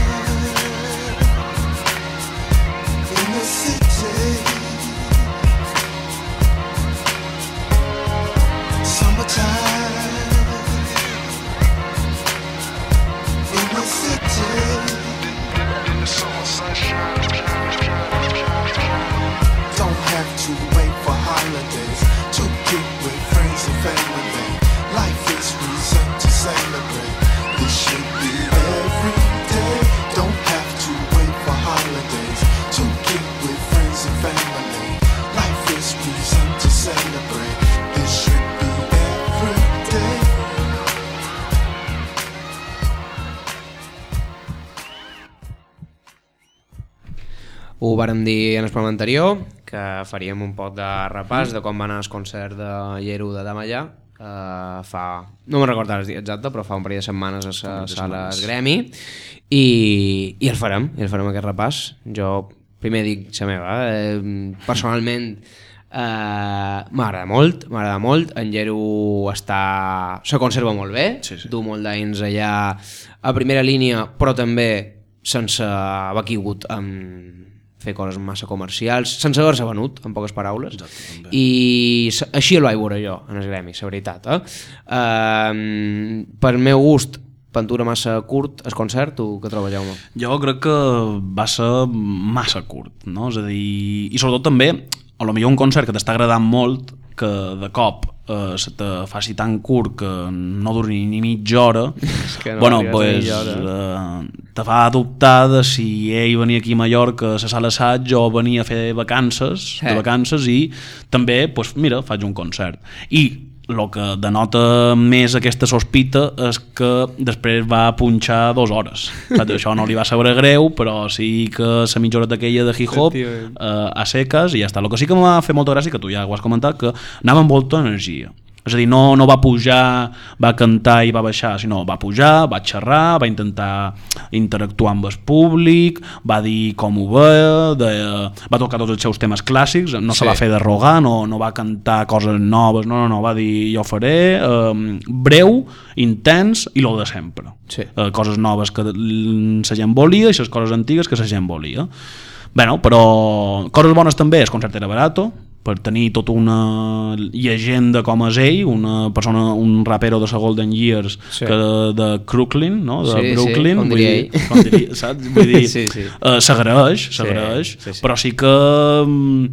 Ho vàrem dir en el programa anterior, que faríem un poc de repàs de com va anar el concert de Lleru de Damallà, uh, fa, no me'n recordo el dia exacte, però fa un parell de setmanes a la sala. Gremi i, i el farem, i el farem aquest repàs. Jo primer dic la meva, eh, personalment eh, m'agrada molt, m'agrada molt, en Llero està, se conserva molt bé, sí, sí. du molt d'anys allà a primera línia, però també sense haver caigut en fer coses massa comercials, sense haver-se venut, en poques paraules. Exacte, I així el vaig veure jo, en el gremi, la veritat. Eh? Uh, per meu gust, pintura massa curt, el concert, tu què trobes, Jaume? Jo crec que va ser massa curt, no? És a dir, i sobretot també, a lo millor un concert que t'està agradant molt, que de cop eh, se te faci tan curt que no duri ni mitja hora, que no bueno, pues, eh, te fa dubtar de si ell venia aquí a Mallorca a la sala assaig o venia a fer vacances, Eh. de vacances i també, pues, mira, faig un concert. I el que denota més aquesta sospita és que després va punxar dues hores. Saps? Això no li va saber greu, però sí que la mitja hora aquella de hip-hop eh, a seques i ja està. El que sí que m'ha fet molta gràcia, que tu ja ho has comentat, que anava amb molta energia. És a dir, no, no va pujar, va cantar i va baixar, sinó va pujar, va xerrar, va intentar interactuar amb el públic, va dir com ho veia, de, va tocar tots els seus temes clàssics, no Sí. se va fer d'arrogar, no, no va cantar coses noves, no, no, no, va dir jo faré, eh, breu, intens i lo de sempre. Sí. Eh, coses noves que la gent volia i les coses antigues que la gent volia. Bueno, però coses bones també, el concert era barato, per tenir tota una llegenda com és ell, una persona, un rapero de la Golden Years Sí. que de, de Crooklyn, no? de Sí, sí, Brooklyn, com vull dir, com diria, saps? Vull dir, Sí, sí. eh, s'agraeix, Sí, s'agraeix, sí, sí. però sí que mm,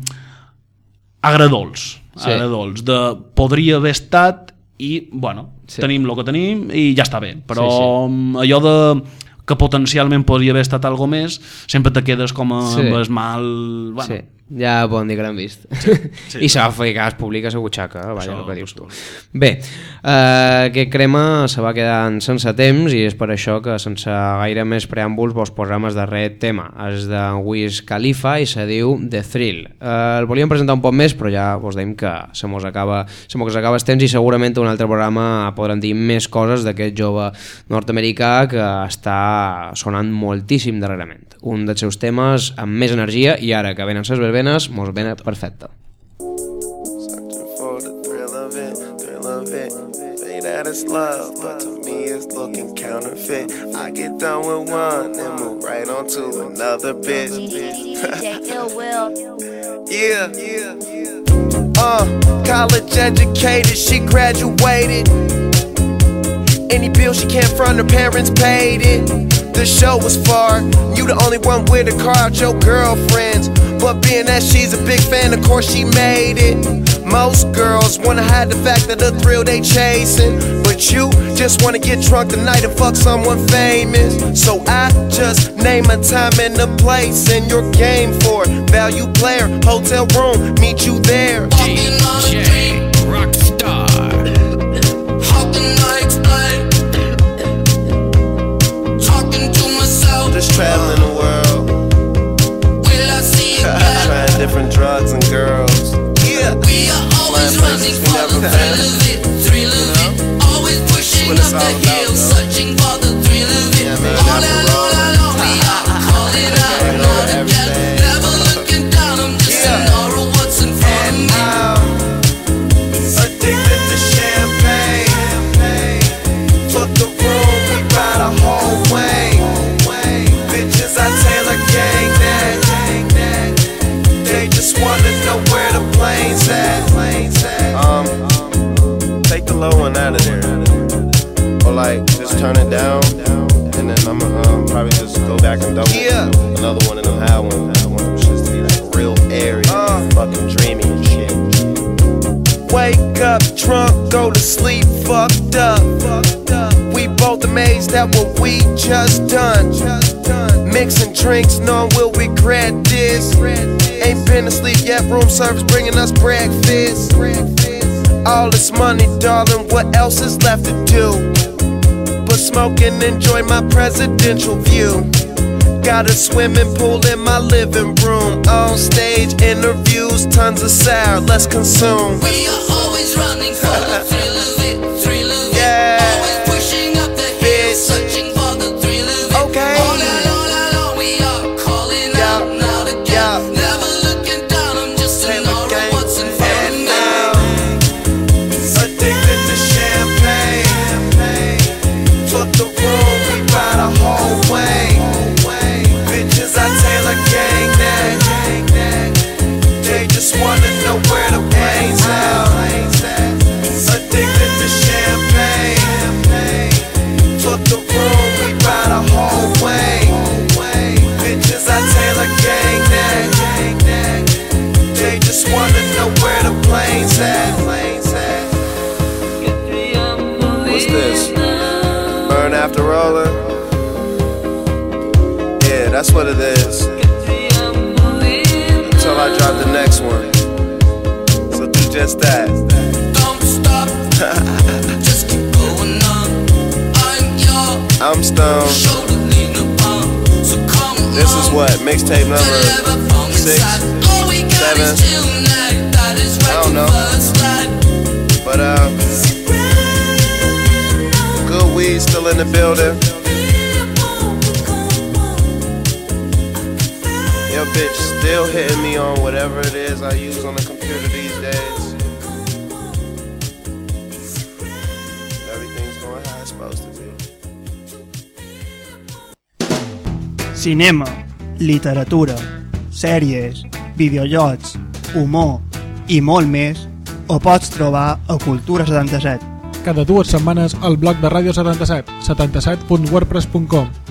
agradols, Sí. agradols, de podria haver estat i, bueno, Sí. tenim el que tenim i ja està bé, però Sí, mm, allò de que potencialment podria haver estat algo més, sempre te quedes com a, Sí. mal... Bueno, Sí, ja poden dir que l'han vist. sí. I s'ha fet cas públic a la butxaca, vaja, Això, el que dius tu. Bé, eh, aquest crema se va quedant sense temps i és per això que sense gaire més preàmbuls vos posem el darrer tema. És de Wiz Khalifa i se diu The Thrill. Eh, el volíem presentar un poc més, però ja vos dèiem que se mos acaba, se mos acaba el temps i segurament un altre programa podran dir més coses d'aquest jove nord-americà que està sonant moltíssim darrerament. Un dels seus temes amb més energia i ara que venen ses verbenes mos ven perfecte. that it's love, but to me it's looking counterfeit. I get done with one and move right on to another bitch. yeah, yeah. Uh, college educated, she graduated. Any bill she can't front, her parents paid it. The show was far, you the only one with a car out your girlfriends. But being that she's a big fan, of course she made it. Most girls wanna hide the fact that the thrill they chasing. But you just wanna get drunk tonight and fuck someone famous. So I just name a time and a place and your game for it. Value player, hotel room, meet you there. DJ Rockstar. Traveling the world. Will I see you back? Trying different drugs and girls. Yeah. We are always running for the thrill of it, thrill of it. Always pushing up the all hill, searching for the thrill of it. All I know, take the low one out of there. Or like, just turn it down. And then I'ma um, probably just go back and double another one of them high ones. I want them shits to be like real airy, fucking dreamy and shit. Wake up drunk, go to sleep fucked up. We both amazed at what we just done. Mixing drinks, knowing we'll regret this. Ain't been asleep yet, room service bringing us breakfast. All this money, darling, what else is left to do? But smoke and enjoy my presidential view. Got a swimming pool in my living room. On stage interviews, tons of sound. Let's consume. We are always running for the thrill of it, that's what it is. Until I drop the next one. So do just that. Don't stop, just keep going on. I'm your I'm stoned. So come This is what? Mixtape number six, All we got seven. is tonight. That is I don't know. But uh, good weed still in the building. Bitch still hitting me on whatever it is I use on the computer these days. Everything's going how it's supposed to be. Cinema, literatura, sèries, videojocs, humor i molt més ho pots trobar a Cultura 77. Cada dues setmanes al blog de Ràdio 77, 77.wordpress.com